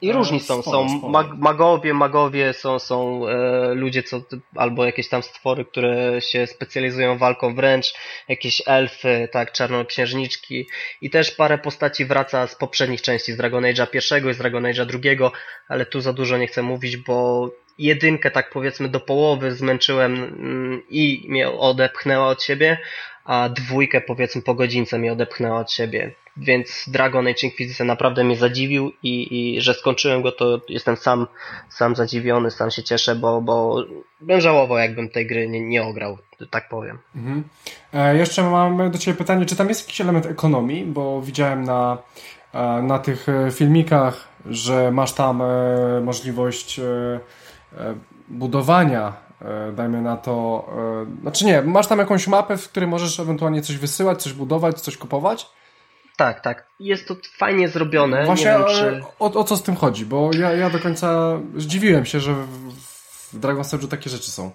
i różni są, są mag, magowie, magowie, są, są e, ludzie, co, albo jakieś tam stwory, które się specjalizują walką wręcz, jakieś elfy, tak, czarnoksiężniczki i też parę postaci wraca z poprzednich części, z Dragon Age'a pierwszego i z Dragon Age'a drugiego, ale tu za dużo nie chcę mówić, bo jedynkę tak powiedzmy do połowy zmęczyłem mm, i mnie odepchnęła od siebie, a dwójkę powiedzmy po godzince mnie odepchnęła od siebie. Więc Dragon Age Inquisition naprawdę mnie zadziwił i, i że skończyłem go, to jestem sam, sam zadziwiony, sam się cieszę, bo, bo bym żałował, jakbym tej gry nie, nie ograł, tak powiem. Mhm. E, jeszcze mam do Ciebie pytanie, czy tam jest jakiś element ekonomii, bo widziałem na, e, na tych e, filmikach, że masz tam e, możliwość budowania dajmy na to, znaczy nie, masz tam jakąś mapę, w której możesz ewentualnie coś wysyłać, coś budować, coś kupować? Tak, tak. Jest to fajnie zrobione. Właśnie wiem, czy... o, o, co z tym chodzi? Bo ja, ja do końca zdziwiłem się, że w, Dragon Stage'u takie rzeczy są.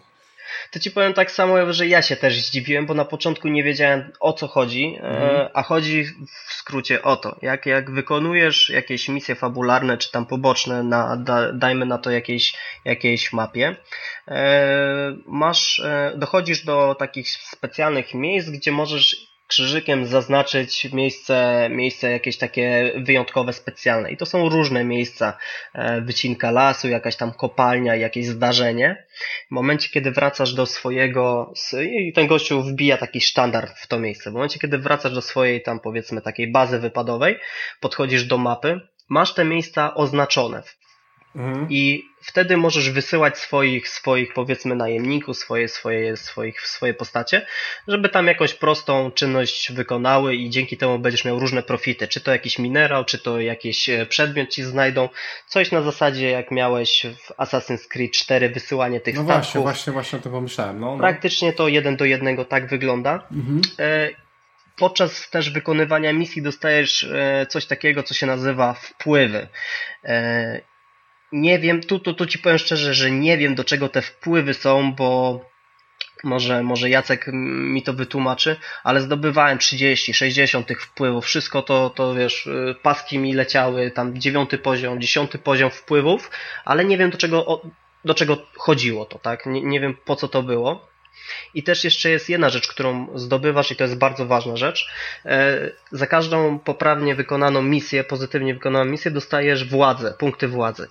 To ci powiem tak samo, że ja się też zdziwiłem, bo na początku nie wiedziałem o co chodzi, e, mhm. a chodzi w skrócie o to. Jak, jak wykonujesz jakieś misje fabularne czy tam poboczne, na, da, dajmy na to jakiejś, jakiejś mapie, e, masz, e, dochodzisz do takich specjalnych miejsc, gdzie możesz krzyżykiem zaznaczyć miejsce, miejsce jakieś takie wyjątkowe, specjalne. I to są różne miejsca. E, wycinka lasu, jakaś tam kopalnia, jakieś zdarzenie. W momencie, kiedy wracasz do swojego, i ten gościu wbija taki sztandar w to miejsce. W momencie, kiedy wracasz do swojej tam powiedzmy takiej bazy wypadowej, podchodzisz do mapy, masz te miejsca oznaczone. Mhm. I wtedy możesz wysyłać swoich, swoich powiedzmy najemników, swoje, swoje, swoich, swoje postacie, żeby tam jakąś prostą czynność wykonały i dzięki temu będziesz miał różne profity. Czy to jakiś minerał, czy to jakiś e, przedmiot ci znajdą. Coś na zasadzie jak miałeś w Assassin's Creed 4 wysyłanie tych no statków. właśnie, właśnie, właśnie o tym pomyślałem. No, no. Praktycznie to jeden do jednego tak wygląda. Mhm. E, podczas też wykonywania misji dostajesz e, coś takiego, co się nazywa wpływy nie wiem, tu, tu, tu ci powiem szczerze, że nie wiem do czego te wpływy są, bo może, może Jacek mi to wytłumaczy, ale zdobywałem 30, 60 tych wpływów, wszystko to, to wiesz, y, paski mi leciały, tam dziewiąty poziom, dziesiąty poziom wpływów, ale nie wiem do czego, do czego chodziło to, tak? Nie, nie wiem po co to było. I też jeszcze jest jedna rzecz, którą zdobywasz i to jest bardzo ważna rzecz. E, za każdą poprawnie wykonaną misję, pozytywnie wykonaną misję dostajesz władzę, punkty władzy.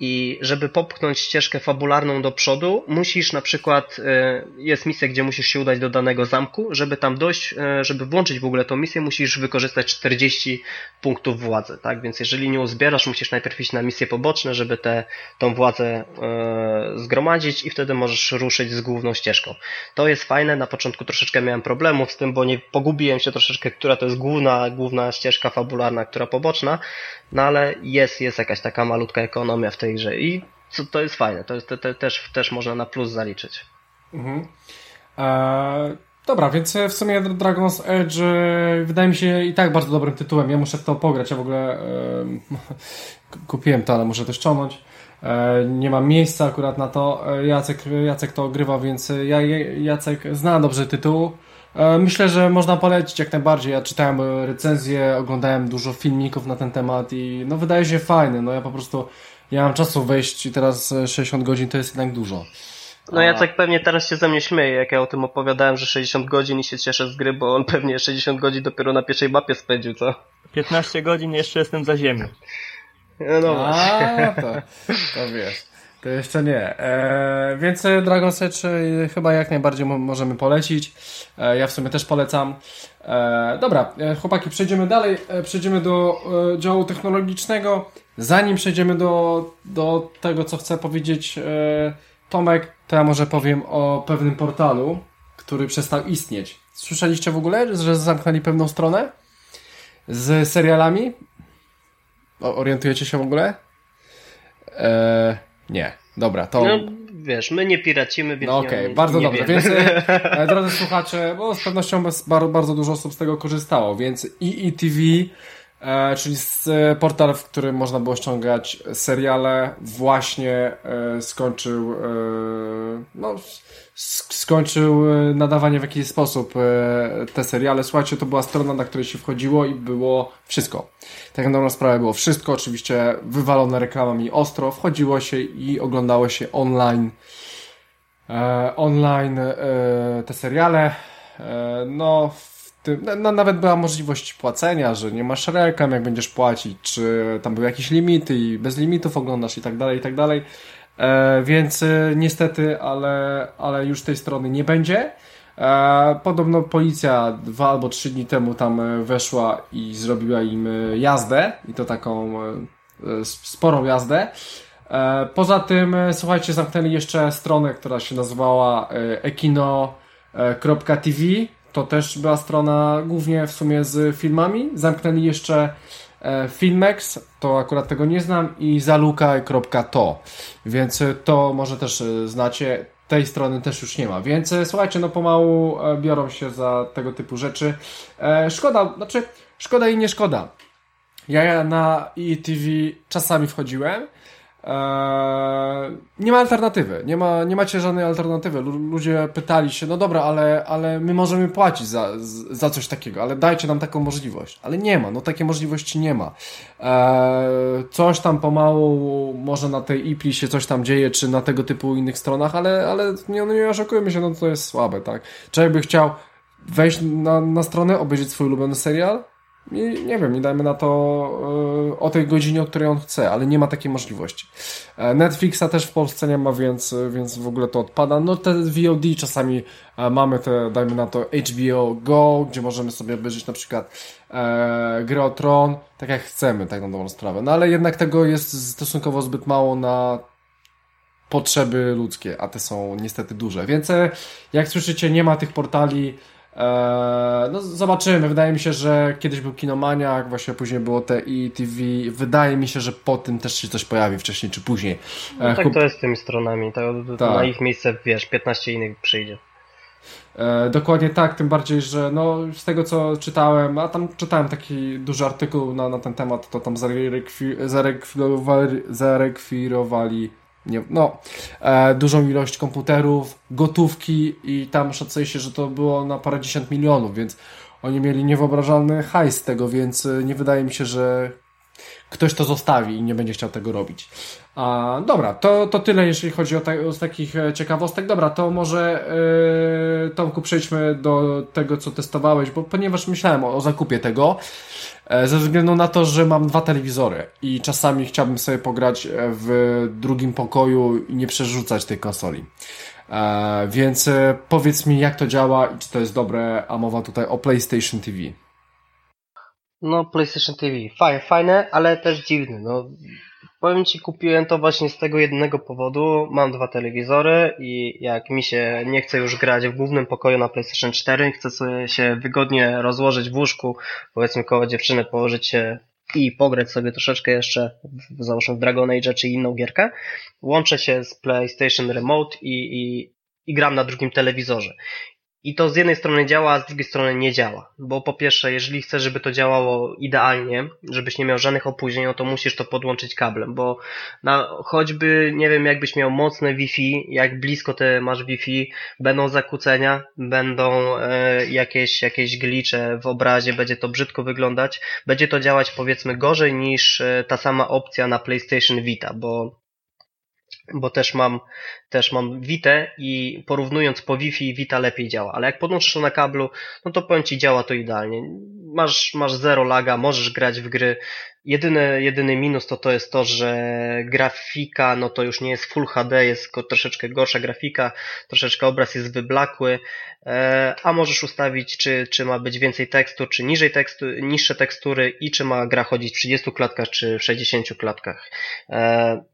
I żeby popchnąć ścieżkę fabularną do przodu, musisz na przykład, e, jest misja, gdzie musisz się udać do danego zamku, żeby tam dojść, e, żeby włączyć w ogóle tą misję, musisz wykorzystać 40 punktów władzy, tak? Więc jeżeli nie uzbierasz, musisz najpierw iść na misje poboczne, żeby tę tą władzę e, zgromadzić i wtedy możesz ruszyć z główną ścieżką. To jest fajne, na początku troszeczkę miałem problemów z tym, bo nie pogubiłem się troszeczkę, która to jest główna, główna ścieżka fabularna, która poboczna, no ale jest, jest jakaś taka malutka ekonomia w tej grze i to jest fajne, to jest, te, te, też, też można na plus zaliczyć. Mhm. Eee, dobra, więc w sumie Dragon's Edge e, wydaje mi się i tak bardzo dobrym tytułem. Ja muszę w to pograć, ja w ogóle e, kupiłem to, ale muszę to ściągnąć. E, nie mam miejsca akurat na to. E, Jacek, Jacek to ogrywa, więc ja, Jacek zna dobrze tytuł. Myślę, że można polecić jak najbardziej. Ja czytałem recenzje, oglądałem dużo filmików na ten temat i no wydaje się fajny. No ja po prostu ja mam czasu wejść i teraz 60 godzin to jest jednak dużo. No ja tak pewnie teraz się ze mnie śmieję, jak ja o tym opowiadałem, że 60 godzin i się cieszę z gry, bo on pewnie 60 godzin dopiero na pierwszej mapie spędził, co? 15 godzin jeszcze jestem za ziemią. No, no A, to, to wiesz. To jeszcze nie. E, więc Dragon Age e, chyba jak najbardziej możemy polecić. E, ja w sumie też polecam. E, dobra, e, chłopaki, przejdziemy dalej. E, przejdziemy do działu technologicznego. Zanim przejdziemy do, do tego, co chcę powiedzieć Tomek, to ja może powiem o pewnym portalu, który przestał istnieć. Słyszeliście w ogóle, że zamknęli pewną stronę z serialami? O, orientujecie się w ogóle? Eee, nie. Dobra, to... No, wiesz, my nie piracimy, więc No okej, okay, bardzo dobrze. Wiemy. Więc, e, drodzy słuchacze, bo z pewnością bardzo, bardzo dużo osób z tego korzystało, więc EETV e, czyli z, e, portal, w którym można było ściągać seriale, właśnie e, skończył e, no, skończył e, nadawanie w jakiś sposób e, te seriale. Słuchajcie, to była strona, na której się wchodziło i było wszystko. Tak na dobrą sprawę było wszystko, oczywiście wywalone reklamami ostro, wchodziło się i oglądało się online online te seriale. No, tym, no, nawet była możliwość płacenia, że nie masz reklam, jak będziesz płacić, czy tam były jakieś limity i bez limitów oglądasz i tak dalej, i tak dalej. E, więc e, niestety, ale, ale już tej strony nie będzie. E, podobno policja dwa albo trzy dni temu tam weszła i zrobiła im jazdę i to taką sporą jazdę. Poza tym, słuchajcie, zamknęli jeszcze stronę, która się nazywała ekino.tv to też była strona głównie w sumie z filmami. Zamknęli jeszcze Filmex, to akurat tego nie znam, i zaluka.to, więc e, to może też e, znacie. Tej strony też już nie ma, więc słuchajcie, no pomału biorą się za tego typu rzeczy. Szkoda, znaczy, szkoda i nie szkoda. Ja na ETV czasami wchodziłem, Eee, nie ma alternatywy, nie, ma, nie macie żadnej alternatywy. Ludzie pytali się, no dobra, ale, ale my możemy płacić za, za coś takiego, ale dajcie nam taką możliwość. Ale nie ma, no takiej możliwości nie ma. Eee, coś tam pomału, może na tej IPLI się coś tam dzieje, czy na tego typu innych stronach, ale, ale nie, no nie oszukujmy się, no to jest słabe, tak? Człowiek by chciał wejść na, na stronę, obejrzeć swój ulubiony serial, i nie wiem, nie dajmy na to e, o tej godzinie, o której on chce, ale nie ma takiej możliwości. E, Netflixa też w Polsce nie ma, więc, więc w ogóle to odpada. No te VOD czasami e, mamy te, dajmy na to HBO Go, gdzie możemy sobie obejrzeć na przykład e, grę o Tron, tak jak chcemy, tak na dobrą sprawę. No ale jednak tego jest stosunkowo zbyt mało na potrzeby ludzkie, a te są niestety duże. Więc jak słyszycie, nie ma tych portali no zobaczymy. Wydaje mi się, że kiedyś był Kinomaniak, właśnie później było te ETV. Wydaje mi się, że po tym też się coś pojawi wcześniej czy później. No eee, tak to jest z tymi stronami. To tak. Na ich miejsce, wiesz, 15 innych przyjdzie. E, dokładnie tak, tym bardziej, że no, z tego co czytałem, a tam czytałem taki duży artykuł na, na ten temat, to tam zarekwirowali, zarekwirowali nie, no, e, dużą ilość komputerów, gotówki i tam szacuje się, że to było na parę dziesiąt milionów, więc oni mieli niewyobrażalny hajs tego, więc e, nie wydaje mi się, że ktoś to zostawi i nie będzie chciał tego robić. A, dobra, to, to tyle, jeśli chodzi o, ta, o takich e, ciekawostek. Dobra, to może yy, Tomku przejdźmy do tego, co testowałeś, bo ponieważ myślałem o, o zakupie tego, ze względu na to, że mam dwa telewizory i czasami chciałbym sobie pograć w drugim pokoju i nie przerzucać tej konsoli. E, więc powiedz mi, jak to działa i czy to jest dobre, a mowa tutaj o PlayStation TV. No, PlayStation TV. Fajne, fajne, ale też dziwne. No, powiem Ci, kupiłem to właśnie z tego jednego powodu. Mam dwa telewizory i jak mi się nie chce już grać w głównym pokoju na PlayStation 4, chcę sobie się wygodnie rozłożyć w łóżku, powiedzmy koło dziewczyny, położyć się i pograć sobie troszeczkę jeszcze, w, załóżmy w Dragon Age czy inną gierkę, łączę się z PlayStation Remote i, i, i gram na drugim telewizorze. I to z jednej strony działa, a z drugiej strony nie działa. Bo po pierwsze, jeżeli chcesz, żeby to działało idealnie, żebyś nie miał żadnych opóźnień, no to musisz to podłączyć kablem, bo na, choćby, nie wiem, jakbyś miał mocne Wi-Fi, jak blisko ty masz Wi-Fi, będą zakłócenia, będą e, jakieś, jakieś glicze w obrazie, będzie to brzydko wyglądać, będzie to działać powiedzmy gorzej niż e, ta sama opcja na PlayStation Vita, bo bo też mam, też mam Vita i porównując po Wi-Fi Vita lepiej działa, ale jak podłączysz to na kablu, no to powiem Ci działa to idealnie. Masz, masz zero laga, możesz grać w gry. Jedyny, jedyny minus to to jest to, że grafika, no to już nie jest Full HD, jest troszeczkę gorsza grafika, troszeczkę obraz jest wyblakły, e, a możesz ustawić, czy, czy ma być więcej tekstu, czy niżej tekstu, niższe tekstury i czy ma gra chodzić w 30 klatkach, czy w 60 klatkach. E,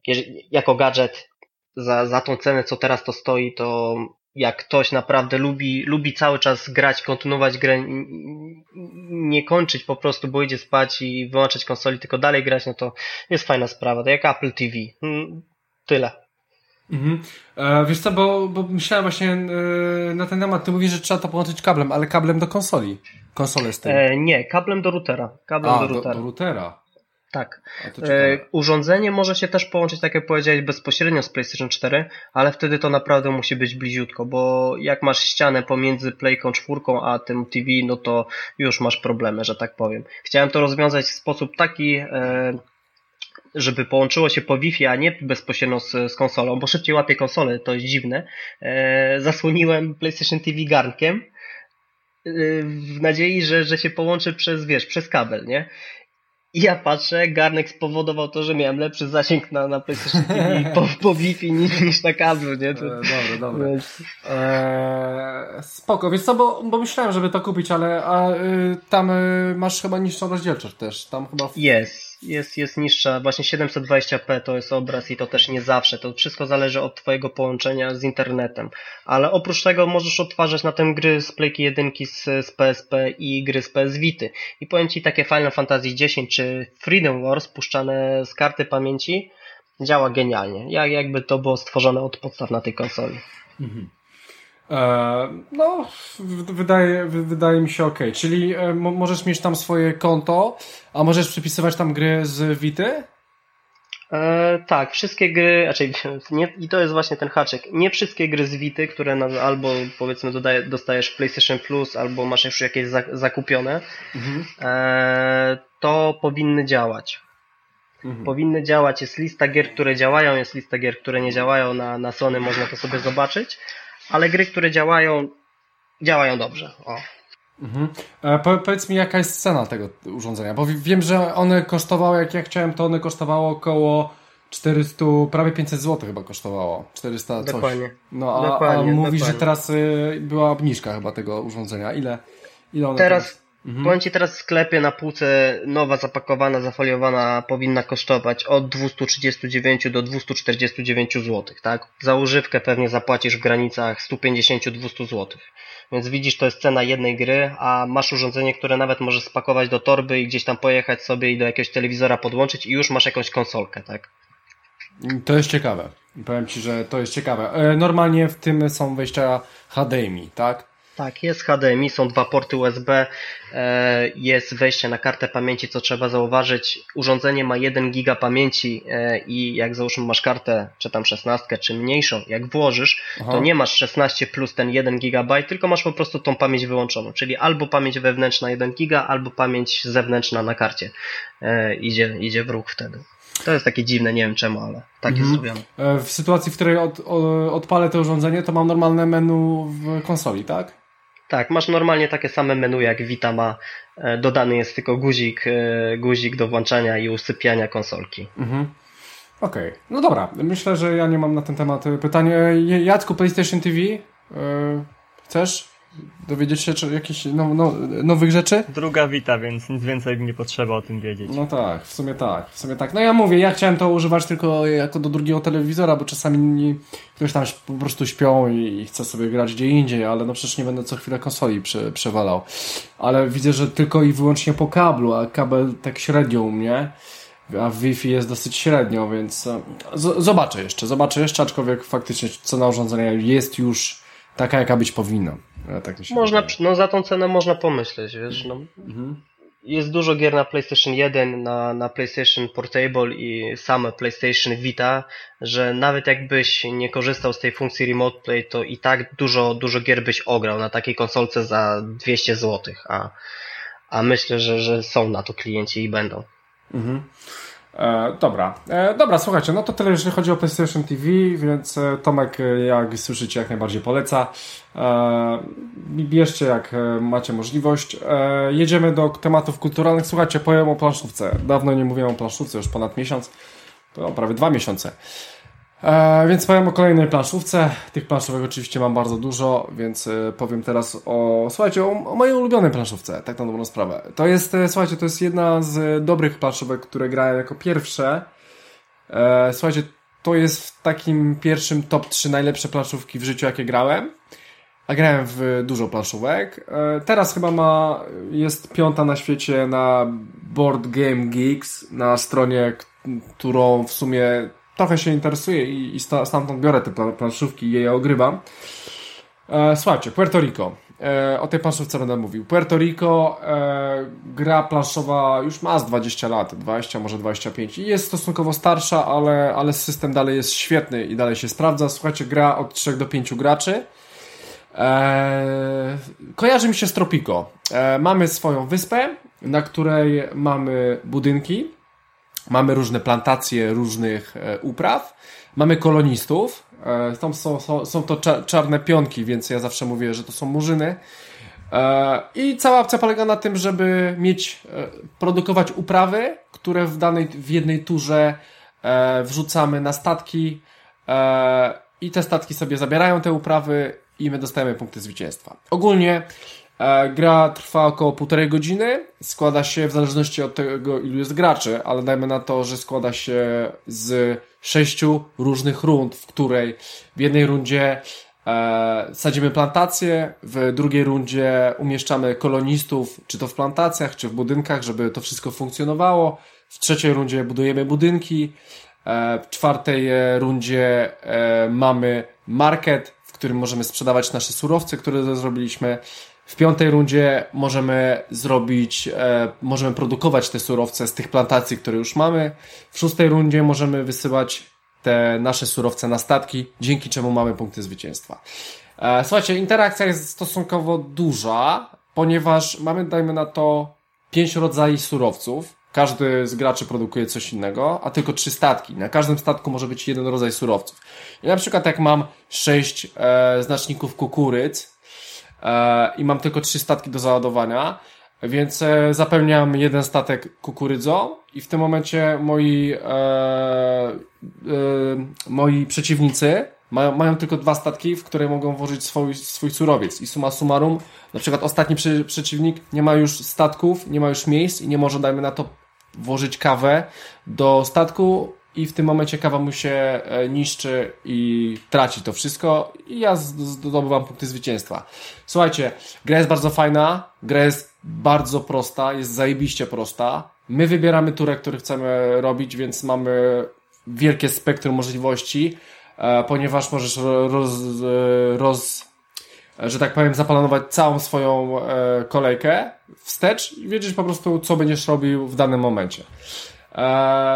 jako gadżet za, za tą cenę, co teraz to stoi, to jak ktoś naprawdę lubi, lubi cały czas grać, kontynuować grę, nie kończyć po prostu, bo idzie spać i wyłączać konsoli, tylko dalej grać, no to jest fajna sprawa. To jak Apple TV. Mm, tyle. Mhm. E, wiesz co, bo, bo myślałem właśnie e, na ten temat, ty mówisz, że trzeba to połączyć kablem, ale kablem do konsoli. Konsolę z tym. E, nie, kablem do routera. Kablem A, do do, routera. do routera. Tak. E, urządzenie może się też połączyć, tak jak powiedziałeś, bezpośrednio z PlayStation 4, ale wtedy to naprawdę musi być bliziutko, bo jak masz ścianę pomiędzy Playką 4 a tym TV, no to już masz problemy, że tak powiem. Chciałem to rozwiązać w sposób taki, e, żeby połączyło się po Wi-Fi, a nie bezpośrednio z, z konsolą, bo szybciej łapie konsolę, to jest dziwne. E, zasłoniłem PlayStation TV garnkiem w nadziei, że, że się połączy przez, wiesz, przez kabel, nie? Ja patrzę, garnek spowodował to, że miałem lepszy zasięg na, na PlayStation TV po, po Wi-Fi niż, niż na kablu, nie? E, To, dobra, dobra. więc- E, spoko, wiesz co, bo, bo myślałem, żeby to kupić, ale a, y, tam y, masz chyba niższą rozdzielczość też. Tam chyba. Jest, jest, jest niższa. Właśnie 720p to jest obraz i to też nie zawsze. To wszystko zależy od Twojego połączenia z internetem. Ale oprócz tego możesz odtwarzać na tym gry z Playki 1 z, z PSP i gry z PS Vity. I powiem Ci, takie Final Fantasy X czy Freedom Wars puszczane z karty pamięci działa genialnie. Jak, jakby to było stworzone od podstaw na tej konsoli. E, no, w- wydaje, wy- wydaje mi się ok. Czyli e, mo- możesz mieć tam swoje konto, a możesz przypisywać tam gry z Vity? E, tak, wszystkie gry, raczej nie, i to jest właśnie ten haczyk. Nie wszystkie gry z Vity, które na, albo powiedzmy dodaje, dostajesz w PlayStation Plus, albo masz już jakieś za, zakupione, e, to powinny działać. Mhm. Powinny działać. Jest lista gier, które działają, jest lista gier, które nie działają. Na, na Sony można to sobie zobaczyć, ale gry, które działają, działają dobrze. O. Mhm. E, po, powiedz mi, jaka jest cena tego urządzenia, bo wi- wiem, że one kosztowały, jak ja chciałem, to one kosztowało około 400, prawie 500 zł chyba kosztowało. 400 coś. Dokładnie. No, a, a Dokładnie, mówisz, że teraz y, była obniżka chyba tego urządzenia. Ile? Ile one Teraz, Mhm. powiem Ci teraz w sklepie na półce nowa, zapakowana, zafoliowana powinna kosztować od 239 do 249 zł, tak? Za używkę pewnie zapłacisz w granicach 150-200 zł. Więc widzisz, to jest cena jednej gry, a masz urządzenie, które nawet możesz spakować do torby i gdzieś tam pojechać sobie i do jakiegoś telewizora podłączyć i już masz jakąś konsolkę, tak? To jest ciekawe. Powiem Ci, że to jest ciekawe. E, Normalnie w tym są wejścia HDMI, tak? Tak, jest HDMI, są dwa porty USB, e, jest wejście na kartę pamięci, co trzeba zauważyć. Urządzenie ma 1 giga pamięci e, i jak załóżmy masz kartę, czy tam 16, czy mniejszą, jak włożysz, Aha. to nie masz 16 plus ten 1 GB, tylko masz po prostu tą pamięć wyłączoną, czyli albo pamięć wewnętrzna 1 giga, albo pamięć zewnętrzna na karcie e, idzie, idzie w ruch wtedy. To jest takie dziwne, nie wiem czemu, ale tak jest zrobione. E, W sytuacji, w której od, odpalę to urządzenie, to mam normalne menu w konsoli, tak? Tak, masz normalnie takie same menu jak Vita ma. E, Dodany jest tylko guzik, e, guzik do włączania i usypiania konsolki. Mhm. Okej, no dobra. Myślę, że ja nie mam na ten temat e, pytania. Jacku, PlayStation TV, e, chcesz dowiedzieć się czy jakichś no, no, nowych rzeczy? Druga wita, więc nic więcej nie potrzeba o tym wiedzieć. No tak, w sumie tak, w sumie tak. No ja mówię, ja chciałem to używać tylko jako do drugiego telewizora, bo czasami nie, ktoś tam po prostu śpią i, i chce sobie grać gdzie indziej, ale no przecież nie będę co chwilę konsoli prze, przewalał. Ale widzę, że tylko i wyłącznie po kablu, a kabel tak średnio u mnie, a w Wi-Fi jest dosyć średnio, więc e, z, zobaczę jeszcze, zobaczę jeszcze, aczkolwiek faktycznie cena urządzenia jest już taka, jaka być powinna. Tak Można, no za tą cenę można pomyśleć, wiesz, no. Mhm. Jest dużo gier na PlayStation 1, na, na PlayStation Portable i same PlayStation Vita, że nawet jakbyś nie korzystał z tej funkcji Remote Play, to i tak dużo, dużo gier byś ograł na takiej konsolce za 200 zł, a, a myślę, że, że są na to klienci i będą. Mhm. E, dobra, e, dobra, słuchajcie, no to tyle, jeżeli chodzi o PlayStation TV, więc e, Tomek, e, jak słyszycie, jak najbardziej poleca. E, bierzcie, jak macie możliwość. E, jedziemy do tematów kulturalnych. Słuchajcie, powiem o planszówce. Dawno nie mówiłem o planszówce, już ponad miesiąc, to prawie dwa miesiące. E, więc powiem o kolejnej planszówce. Tych planszówek oczywiście mam bardzo dużo, więc e, powiem teraz o, słuchajcie, o, o mojej ulubionej planszówce, tak na dobrą sprawę. To jest, e, słuchajcie, to jest jedna z dobrych planszówek, które grałem jako pierwsze. E, słuchajcie, to jest w takim pierwszym top 3 najlepsze planszówki w życiu, jakie grałem. A grałem w dużo planszówek. E, teraz chyba ma, jest piąta na świecie na Board Game Geeks, na stronie, którą w sumie trochę się interesuję i, i stamtąd biorę te planszówki i je ogrywam. E, słuchajcie, Puerto Rico. E, o tej planszówce będę mówił. Puerto Rico, e, gra planszowa już ma z 20 lat, 20, może 25 i jest stosunkowo starsza, ale, ale system dalej jest świetny i dalej się sprawdza. Słuchajcie, gra od 3 do 5 graczy. E, kojarzy mi się z Tropico. E, mamy swoją wyspę, na której mamy budynki, mamy różne plantacje różnych e, upraw, mamy kolonistów, e, tam są, są, są to czarne pionki, więc ja zawsze mówię, że to są murzyny. E, I cała opcja polega na tym, żeby mieć, produkować uprawy, które w danej, w jednej turze wrzucamy na statki i te statki sobie zabierają te uprawy i my dostajemy punkty zwycięstwa. Ogólnie gra trwa około półtorej godziny, składa się w zależności od tego, ilu jest graczy, ale dajmy na to, że składa się z sześciu różnych rund, w której w jednej rundzie e, sadzimy plantacje, w drugiej rundzie umieszczamy kolonistów, czy to w plantacjach, czy w budynkach, żeby to wszystko funkcjonowało. W trzeciej rundzie budujemy budynki, e, w czwartej rundzie e, mamy market, którym możemy sprzedawać nasze surowce, które zrobiliśmy. W piątej rundzie możemy zrobić, e, możemy produkować te surowce z tych plantacji, które już mamy. W szóstej rundzie możemy wysyłać te nasze surowce na statki, dzięki czemu mamy punkty zwycięstwa. E, słuchajcie, interakcja jest stosunkowo duża, ponieważ mamy, dajmy na to, pięć rodzajów surowców. Każdy z graczy produkuje coś innego, a tylko trzy statki. Na każdym statku może być jeden rodzaj surowców. I na przykład jak mam sześć e, znaczników kukurydz e, i mam tylko trzy statki do załadowania, więc e, zapełniam jeden statek kukurydzą i w tym momencie moi, e, e, moi przeciwnicy mają, mają tylko dwa statki, w które mogą włożyć swój, swój surowiec. I suma summarum, na przykład ostatni przy, przeciwnik nie ma już statków, nie ma już miejsc i nie może, dajmy na to, włożyć kawę do statku i w tym momencie kawa mu się e, niszczy i traci to wszystko i ja zdobywam punkty zwycięstwa. Słuchajcie, gra jest bardzo fajna, gra jest bardzo prosta, jest zajebiście prosta. My wybieramy turę, który chcemy robić, więc mamy wielkie spektrum możliwości, e, ponieważ możesz roz, e, roz że tak powiem, zaplanować całą swoją kolejkę wstecz i wiedzieć po prostu, co będziesz robił w danym momencie.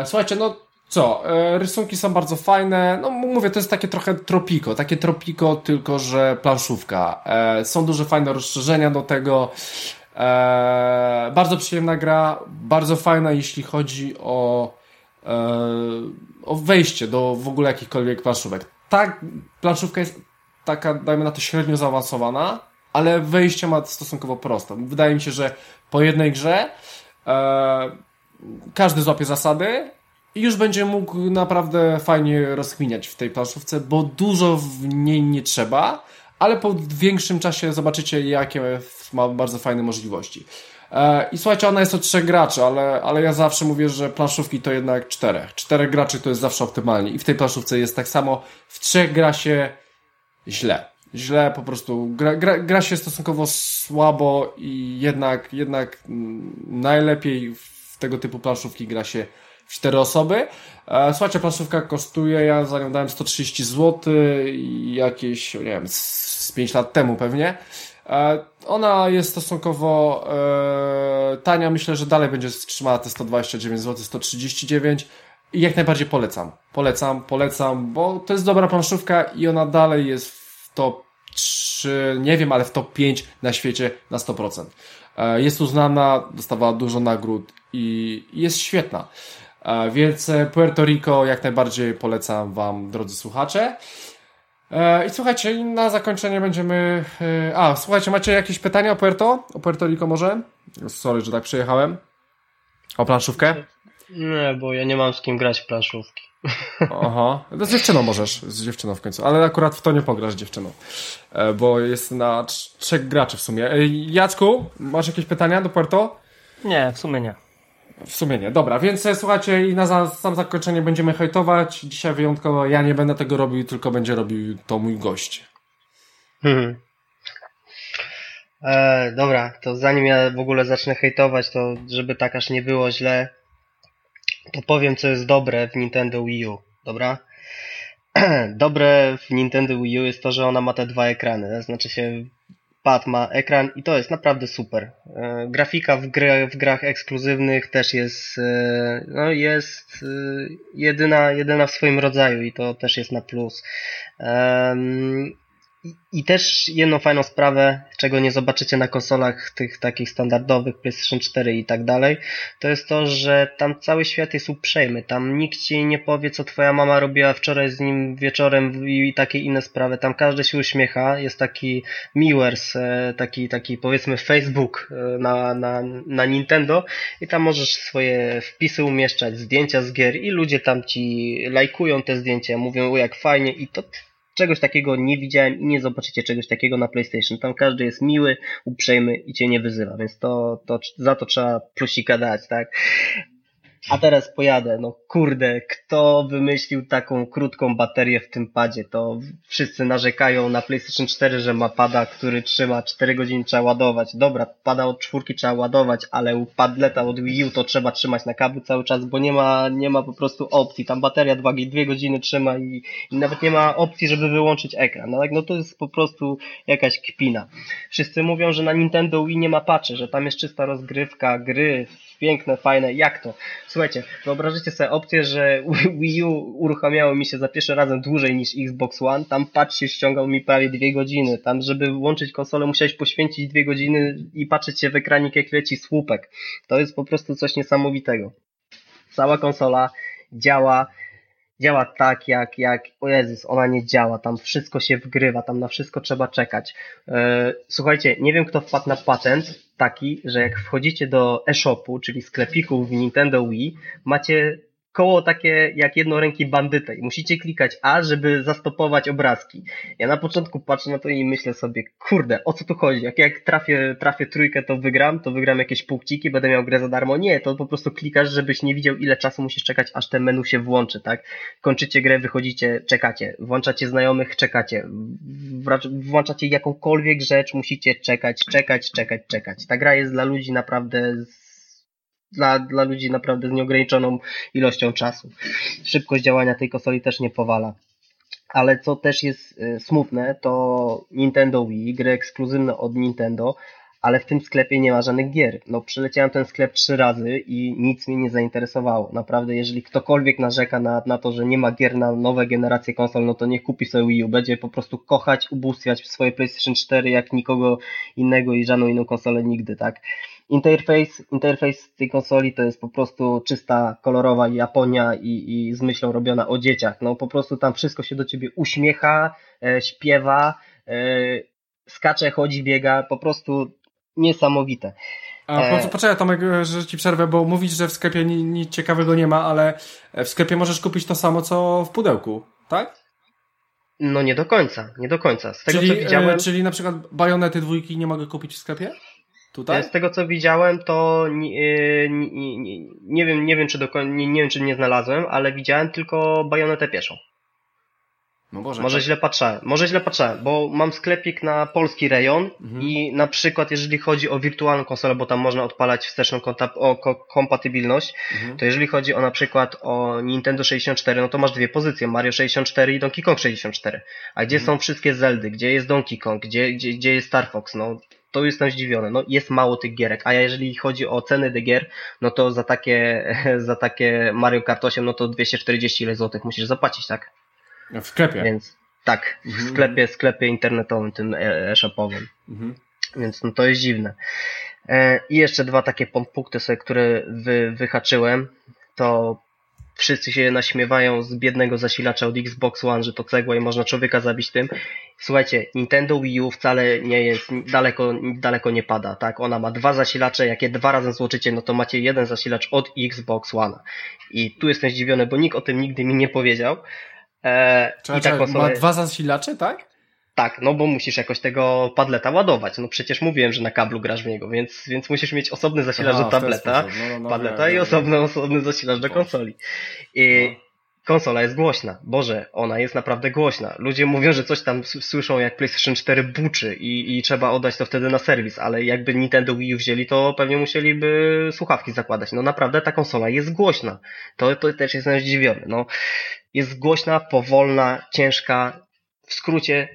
Słuchajcie, no co, e, rysunki są bardzo fajne. No mówię, to jest takie trochę tropiko, takie tropiko, tylko że planszówka. E, są duże fajne rozszerzenia do tego. E, bardzo przyjemna gra, bardzo fajna, jeśli chodzi o, o wejście do w ogóle jakichkolwiek planszówek. Tak, planszówka jest taka, dajmy na to, średnio zaawansowana, ale wejście ma stosunkowo proste. Wydaje mi się, że po jednej grze każdy złapie zasady, i już będzie mógł naprawdę fajnie rozkminiać w tej planszówce, bo dużo w niej nie trzeba, ale po większym czasie zobaczycie, jakie ma bardzo fajne możliwości. E, I słuchajcie, ona jest od trzech graczy, ale, ale ja zawsze mówię, że planszówki to jednak czterech. Czterech graczy to jest zawsze optymalnie. I w tej planszówce jest tak samo. W trzech gra się źle. Źle po prostu. Gra, gra, gra się stosunkowo słabo i jednak, jednak najlepiej w tego typu planszówki gra się cztery osoby. E, słuchajcie, planszówka kosztuje, ja za nią dałem 130 zł jakieś, nie wiem, z 5 lat temu pewnie. E, ona jest stosunkowo e, tania, myślę, że dalej będzie trzymała te 129 zł, 139 i jak najbardziej polecam. Polecam, polecam, bo to jest dobra planszówka i ona dalej jest w top 3, nie wiem, ale w top 5 na świecie na 100%. Jest uznana, dostawała dużo nagród i jest świetna. Więc e, Puerto Rico jak najbardziej polecam Wam, drodzy słuchacze. E, I słuchajcie, na zakończenie będziemy. E, a, słuchajcie, macie jakieś pytania o Puerto? O Puerto Rico może? Sorry, że tak przyjechałem. O planszówkę? Nie, bo ja nie mam z kim grać w planszówki. Aha, no z dziewczyną możesz, z dziewczyną w końcu, ale akurat w to nie pograsz z dziewczyną, bo jest na trzech graczy w sumie. Jacku, masz jakieś pytania do Puerto? Nie, w sumie nie. W sumie nie. Dobra, więc e, słuchajcie, i na sam zakończenie będziemy hejtować. Dzisiaj wyjątkowo ja nie będę tego robił, tylko będzie robił to mój gość. Hmm. E, dobra, to zanim ja w ogóle zacznę hejtować, to żeby tak aż nie było źle, to powiem co jest dobre w Nintendo Wii U. Dobra. Dobre w Nintendo Wii U jest to, że ona ma te dwa ekrany. Znaczy się pad ma ekran i to jest naprawdę super. E, grafika w, w grach ekskluzywnych też jest, e, no jest e, jedyna, jedyna w swoim rodzaju i to też jest na plus. I też jedną fajną sprawę, czego nie zobaczycie na konsolach tych takich standardowych, PlayStation 4 i tak dalej, to jest to, że tam cały świat jest uprzejmy. Tam nikt ci nie powie, co twoja mama robiła wczoraj z nim wieczorem i takie inne sprawy. Tam każdy się uśmiecha. Jest taki Miwers, e, taki, taki powiedzmy Facebook e, na, na, na Nintendo i tam możesz swoje wpisy umieszczać, zdjęcia z gier i ludzie tam ci lajkują te zdjęcia, mówią, jak fajnie i to Czegoś takiego nie widziałem i nie zobaczycie czegoś takiego na PlayStation. Tam każdy jest miły, uprzejmy i cię nie wyzywa, więc to, to za to trzeba plusika dać, tak? A teraz pojadę. No kurde, kto wymyślił taką krótką baterię w tym padzie? To wszyscy narzekają na PlayStation 4, że ma pada, który trzyma 4 godziny, trzeba ładować. Dobra, pada od czwórki trzeba ładować, ale u padleta od Wii U to trzeba trzymać na kablu cały czas, bo nie ma, nie ma po prostu opcji. Tam bateria 2, 2 godziny trzyma i, i nawet nie ma opcji, żeby wyłączyć ekran. No, tak, no to jest po prostu jakaś kpina. Wszyscy mówią, że na Nintendo Wii nie ma patchy, że tam jest czysta rozgrywka, gry, piękne, fajne. Jak to? Słuchajcie, wyobraźcie sobie opcję, że Wii U uruchamiało mi się za pierwszym razem dłużej niż Xbox One. Tam patch się ściągał mi prawie dwie godziny. Tam, żeby włączyć konsolę, musiałeś poświęcić dwie godziny i patrzeć się w ekranik, jak leci słupek. To jest po prostu coś niesamowitego. Cała konsola działa działa tak, jak, jak, o Jezus, ona nie działa, tam wszystko się wgrywa, tam na wszystko trzeba czekać. E, słuchajcie, nie wiem kto wpadł na patent taki, że jak wchodzicie do e-shopu, czyli sklepiku w Nintendo Wii, macie koło takie jak jednoręki bandyta i musicie klikać A, żeby zastopować obrazki. Ja na początku patrzę na to i myślę sobie, kurde, o co tu chodzi? Jak, jak trafię, trafię trójkę, to wygram, to wygram jakieś punkciki, będę miał grę za darmo. Nie, to po prostu klikasz, żebyś nie widział ile czasu musisz czekać, aż te menu się włączy, tak? Kończycie grę, wychodzicie, czekacie. Włączacie znajomych, czekacie. Włączacie jakąkolwiek rzecz, musicie czekać, czekać, czekać, czekać. Ta gra jest dla ludzi naprawdę dla, dla ludzi naprawdę z nieograniczoną ilością czasu. Szybkość działania tej konsoli też nie powala. Ale co też jest y, smutne, to Nintendo Wii, gry ekskluzywne od Nintendo, ale w tym sklepie nie ma żadnych gier. No, przyleciałem ten sklep trzy razy i nic mnie nie zainteresowało. Naprawdę, jeżeli ktokolwiek narzeka na, na to, że nie ma gier na nowe generacje konsol, no to niech kupi sobie Wii U. Będzie po prostu kochać, ubóstwiać swoje PlayStation 4 jak nikogo innego i żadną inną konsolę nigdy, tak? Interface, interface tej konsoli to jest po prostu czysta, kolorowa Japonia i, i z myślą robiona o dzieciach. No po prostu tam wszystko się do ciebie uśmiecha, e, śpiewa, e, skacze, chodzi, biega, po prostu niesamowite. A e... poczekaj Tomek, że ci przerwę, bo mówisz, że w sklepie nic ciekawego nie ma, ale w sklepie możesz kupić to samo, co w pudełku, tak? No nie do końca, nie do końca. Z tego czyli, co widziałem... E, czyli na przykład bajonety dwójki nie mogę kupić w sklepie? Tutaj? Z tego co widziałem, to nie, nie, nie, nie wiem, nie wiem, czy do, nie, nie wiem, czy nie znalazłem, ale widziałem tylko bajonetę pieszą. No Boże, Może tak. źle patrzałem, może źle patrzałem, bo mam sklepik na polski rejon mhm. i na przykład jeżeli chodzi o wirtualną konsolę, bo tam można odpalać wsteczną o, kompatybilność, mhm. to jeżeli chodzi o na przykład o Nintendo 64, no to masz dwie pozycje, Mario 64 i Donkey Kong 64. A gdzie mhm. są wszystkie Zeldy, gdzie jest Donkey Kong, gdzie, gdzie, gdzie jest Star Fox, no to jestem zdziwiony. No jest mało tych gierek, a jeżeli chodzi o ceny tych gier, no to za takie, za takie Mario Kart 8, no to 240 ile złotych musisz zapłacić, tak? W sklepie. Więc tak, w mhm. sklepie, sklepie internetowym, tym e, e-shopowym. Mhm. Więc no to jest dziwne. E, I jeszcze dwa takie punkty sobie, które wy, wyhaczyłem. To wszyscy się naśmiewają z biednego zasilacza od Xbox One, że to cegła i można człowieka zabić tym. Słuchajcie, Nintendo Wii U wcale nie jest, daleko, daleko nie pada, tak? Ona ma dwa zasilacze, jak je dwa razy złożycie, no to macie jeden zasilacz od Xbox One. I tu jestem zdziwiony, bo nikt o tym nigdy mi nie powiedział. Eee, czekaj, i tak konsolę... Ma dwa zasilacze, tak? Tak, no bo musisz jakoś tego padleta ładować. No przecież mówiłem, że na kablu grasz w niego, więc, więc musisz mieć osobny zasilacz Aha, do tableta, no, no, no, padleta i osobny, osobny zasilacz do konsoli. I konsola jest głośna. Boże, ona jest naprawdę głośna. Ludzie mówią, że coś tam słyszą jak PlayStation 4 buczy i, i trzeba oddać to wtedy na serwis, ale jakby Nintendo Wii U wzięli, to pewnie musieliby słuchawki zakładać. No naprawdę ta konsola jest głośna. To, to też jestem zdziwiony. No, jest głośna, powolna, ciężka. W skrócie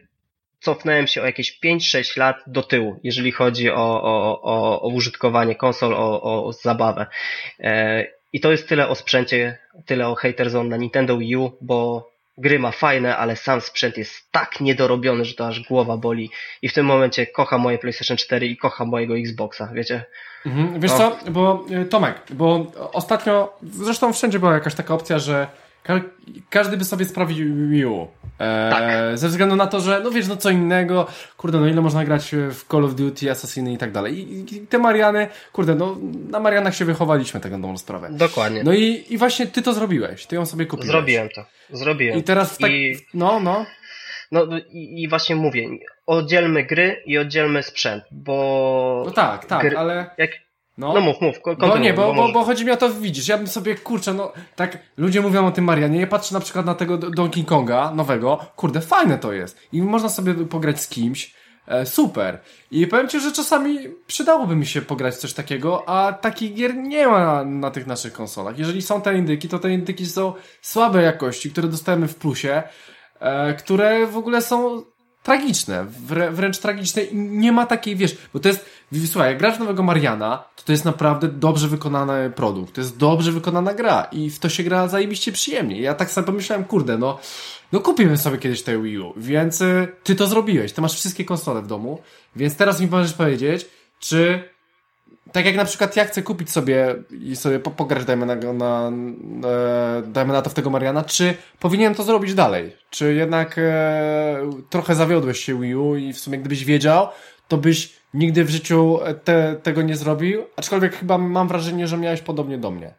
cofnąłem się o jakieś 5-6 lat do tyłu, jeżeli chodzi o, o, o, o użytkowanie konsol, o, o zabawę. E, I to jest tyle o sprzęcie, tyle o Haterzone na Nintendo Wii U, bo gry ma fajne, ale sam sprzęt jest tak niedorobiony, że to aż głowa boli. I w tym momencie kocham moje PlayStation 4 i kocham mojego Xboxa, wiecie? Mhm. Wiesz co, bo e, Tomek, bo ostatnio, zresztą wszędzie była jakaś taka opcja, że ka każdy by sobie U. E, tak. Ze względu na to, że no wiesz, no co innego, kurde, no ile można grać w Call of Duty, Assassiny i tak dalej. I, I, te Mariany, kurde, no na Marianach się wychowaliśmy tego dobrą sprawę. Dokładnie. No i, i właśnie ty to zrobiłeś, ty ją sobie kupiłeś. Zrobiłem to, zrobiłem. I teraz tak, I... no, no. No i, i, właśnie mówię, oddzielmy gry i oddzielmy sprzęt, bo... No tak, tak, gry, ale... Jak, no, no mów, mów, kontynuuj, No nie, bo, bo, bo, chodzi mi o to, widzisz, ja bym sobie, kurczę, no tak, ludzie mówią o tym Marianie, ja patrzę na przykład na tego Donkey Konga nowego, kurde, fajne to jest i można sobie pograć z kimś, e, super. I powiem Ci, że czasami przydałoby mi się pograć coś takiego, a takich gier nie ma na, na tych naszych konsolach. Jeżeli są te indyki, to te indyki są słabej jakości, które dostajemy w plusie, e, które w ogóle są tragiczne, wrę wręcz tragiczne i nie ma takiej, wiesz, bo to jest, słuchaj, jak grasz nowego Mariana, to to jest naprawdę dobrze wykonany produkt, to jest dobrze wykonana gra i w to się gra zajebiście przyjemnie. Ja tak sobie pomyślałem, kurde, no, no kupimy sobie kiedyś te Wii U, więc y, ty to zrobiłeś, ty masz wszystkie konsole w domu, więc teraz mi możesz powiedzieć, czy tak jak na przykład ja chcę kupić sobie i sobie pograć, dajmy na, na, e, dajmy na to w tego Mariana, czy powinienem to zrobić dalej? Czy jednak e, trochę zawiodłeś się Wii U i w sumie gdybyś wiedział, to byś nigdy w życiu te, tego nie zrobił? Aczkolwiek chyba mam wrażenie, że miałeś podobnie do mnie.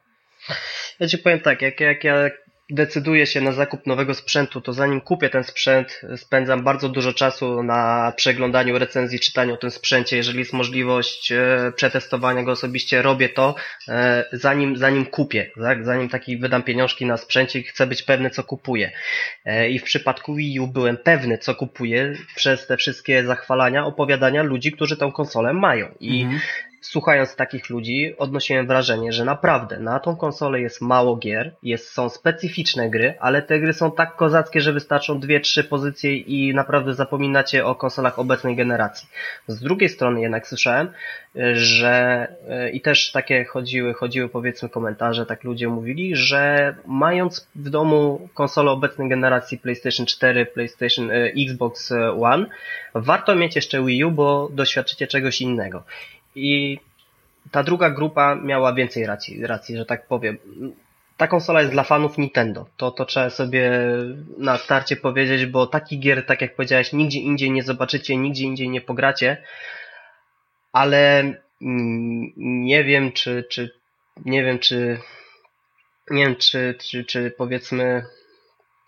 Ja ci powiem tak, jak, jak ja decyduję się na zakup nowego sprzętu, to zanim kupię ten sprzęt, spędzam bardzo dużo czasu na przeglądaniu recenzji, czytaniu o tym sprzęcie. Jeżeli jest możliwość e, przetestowania go osobiście, robię to, e, zanim, zanim kupię, tak? zanim taki wydam pieniążki na sprzęcie i chcę być pewny, co kupuję. E, I w przypadku Wii U byłem pewny, co kupuję przez te wszystkie zachwalania, opowiadania ludzi, którzy tą konsolę mają. I mhm słuchając takich ludzi, odnosiłem wrażenie, że naprawdę na tą konsolę jest mało gier, jest, są specyficzne gry, ale te gry są tak kozackie, że wystarczą dwie, trzy pozycje i naprawdę zapominacie o konsolach obecnej generacji. Z drugiej strony jednak słyszałem, że i też takie chodziły, chodziły powiedzmy komentarze, tak ludzie mówili, że mając w domu konsolę obecnej generacji PlayStation 4, PlayStation, e, Xbox One, warto mieć jeszcze Wii U, bo doświadczycie czegoś innego. I ta druga grupa miała więcej racji, racji, że tak powiem. Ta konsola jest dla fanów Nintendo. To, to trzeba sobie na starcie powiedzieć, bo takich gier, tak jak powiedziałeś, nigdzie indziej nie zobaczycie, nigdzie indziej nie pogracie. Ale nie wiem, czy, czy nie wiem, czy nie wiem, czy, czy, czy powiedzmy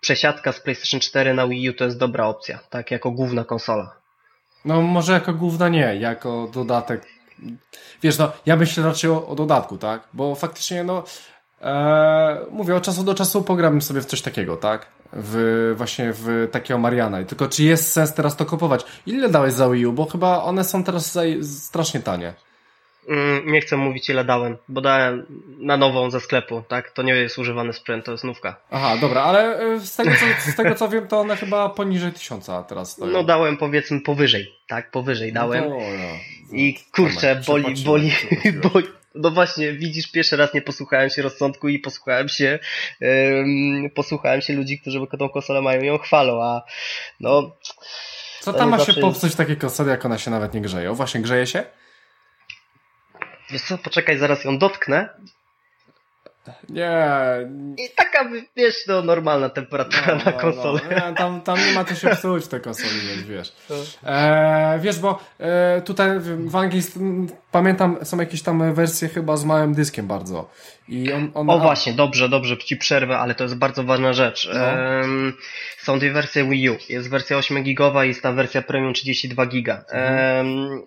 przesiadka z PlayStation 4 na Wii U to jest dobra opcja, tak, jako główna konsola. No może jako główna nie, jako dodatek Wiesz, no, ja myślę raczej o, o dodatku, tak? Bo faktycznie, no, e, mówię, od czasu do czasu pogram sobie w coś takiego, tak? W, właśnie w takiego Mariana. Tylko czy jest sens teraz to kupować? Ile dałeś za Wii U? Bo chyba one są teraz za, strasznie tanie. Mm, nie chcę mówić ile dałem, bo dałem na nową ze sklepu, tak? To nie jest używany sprzęt, to jest nówka. Aha, dobra, ale e, z tego co, z tego, co wiem, to one chyba poniżej tysiąca teraz stoją. No dałem powiedzmy powyżej, tak? Powyżej no dałem. No no, I kurczę, boli, boli, boli. No właśnie, widzisz, pierwszy raz nie posłuchałem się rozsądku i posłuchałem się um, posłuchałem się ludzi, którzy tą konsolę mają i ją chwalą, a no... Co tam ma się popsuć takie konsole, jak ona się nawet nie grzeje? O, właśnie grzeje się? Wiesz co, poczekaj, zaraz ją dotknę. Nie. I taka, wiesz, no, normalna temperatura no, na konsolę. No, no. Nie, tam, tam nie ma co się psuć te konsoli, więc wiesz. E, wiesz, bo e, tutaj w Anglii pamiętam, są jakieś tam wersje chyba z małym dyskiem bardzo. I on, on, o właśnie, dobrze, dobrze, ci przerwę, ale to jest bardzo ważna rzecz. No. E, są dwie wersje Wii U. Jest wersja 8 gigowa i jest ta wersja premium 32 giga. Mhm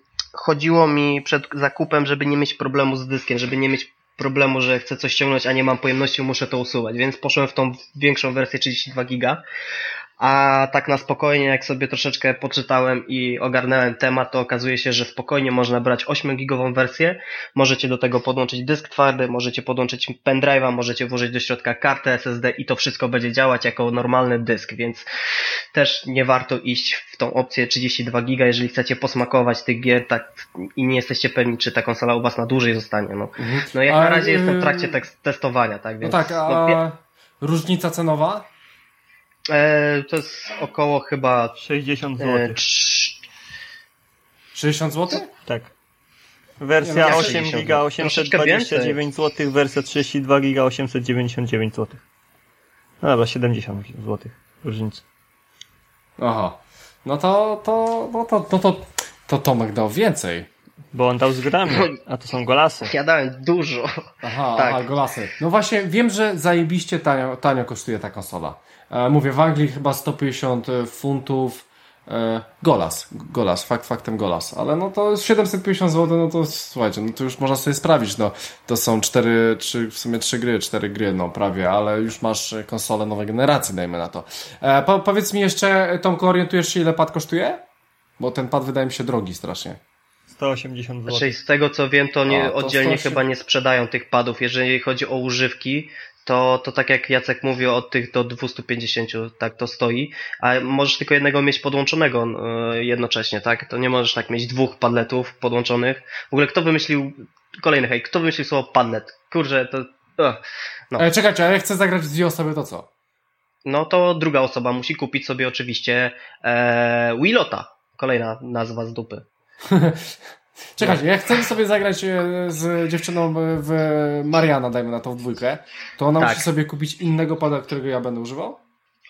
chodziło mi przed zakupem, żeby nie mieć problemu z dyskiem, żeby nie mieć problemu, że chcę coś ściągnąć, a nie mam pojemności, muszę to usuwać, więc poszłem w tą większą wersję 32 giga. A tak na spokojnie, jak sobie troszeczkę poczytałem i ogarnąłem temat, to okazuje się, że spokojnie można brać 8-gigową wersję. Możecie do tego podłączyć dysk twardy, możecie podłączyć pendrive'a, możecie włożyć do środka kartę SSD i to wszystko będzie działać jako normalny dysk, więc też nie warto iść w tą opcję 32 giga, jeżeli chcecie posmakować tych gier tak i nie jesteście pewni, czy ta konsola u was na dłużej zostanie. No, mhm. no jak a, na razie jestem w trakcie testowania, tak? No więc, no tak, a no, różnica cenowa? E, to jest około chyba 60 zł. E, 60 zł? Tak. Wersja 8 giga 829 zł, wersja 32 giga 899 zł. No dobra, 70 zł różnicy. Aha. No to, to, no to, no to, to Tomek dał więcej. Bo on dał z grami, a to są golasy. Ja dałem dużo. Aha, tak. aha golasy. No właśnie, wiem, że zajebiście tanio, tanio kosztuje ta konsola. E, mówię, w Anglii chyba 150 e, funtów. E, golas, golas, fakt faktem golas, ale no to 750 zł, no to słuchajcie, no to już można sobie sprawić, no to są cztery, trzy, w sumie trzy gry, cztery gry, no prawie, ale już masz konsolę nowej generacji, dajmy na to. E, po, powiedz mi jeszcze, Tomku, orientujesz się ile pad kosztuje? Bo ten pad wydaje mi się drogi strasznie. 180 zł. Znaczy, z tego co wiem, to, nie, A, to oddzielnie 180... chyba nie sprzedają tych padów. Jeżeli chodzi o używki, to, to tak jak Jacek mówi, od tych do 250 tak to stoi, a możesz tylko jednego mieć podłączonego e, jednocześnie, tak? To nie możesz tak mieć dwóch padletów podłączonych. W ogóle kto wymyślił, kolejny hej, kto wymyślił słowo padlet? Kurczę, to... no. E, czekajcie, a jak chcę zagrać w dwie osoby, to co? No to druga osoba musi kupić sobie oczywiście e, Willota. Kolejna nazwa z dupy. Czekajcie, jak chcemy sobie zagrać e, z dziewczyną w Mariana, dajmy na to w dwójkę, to ona tak. musi sobie kupić innego pada, którego ja będę używał?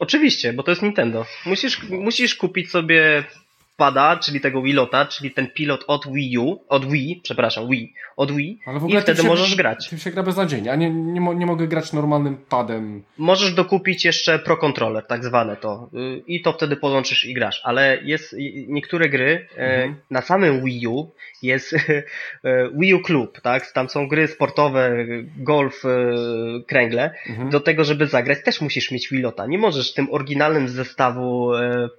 Oczywiście, bo to jest Nintendo. Musisz, musisz kupić sobie pada, czyli tego Wilota, czyli ten pilot od Wii U, od Wii, przepraszam, Wii, od Wii Ale w ogóle i wtedy się, możesz grać. Tym się gra beznadziejnie, a nie, nie, nie, mogę grać normalnym padem. Możesz dokupić jeszcze Pro Controller, tak zwane to y, i to wtedy podłączysz i grasz, ale jest niektóre gry e, mhm. na samym Wii U jest e, Wii U Club, tak, tam są gry sportowe, golf, kręgle, mhm. do tego, żeby zagrać też musisz mieć Wilota, nie możesz tym oryginalnym zestawu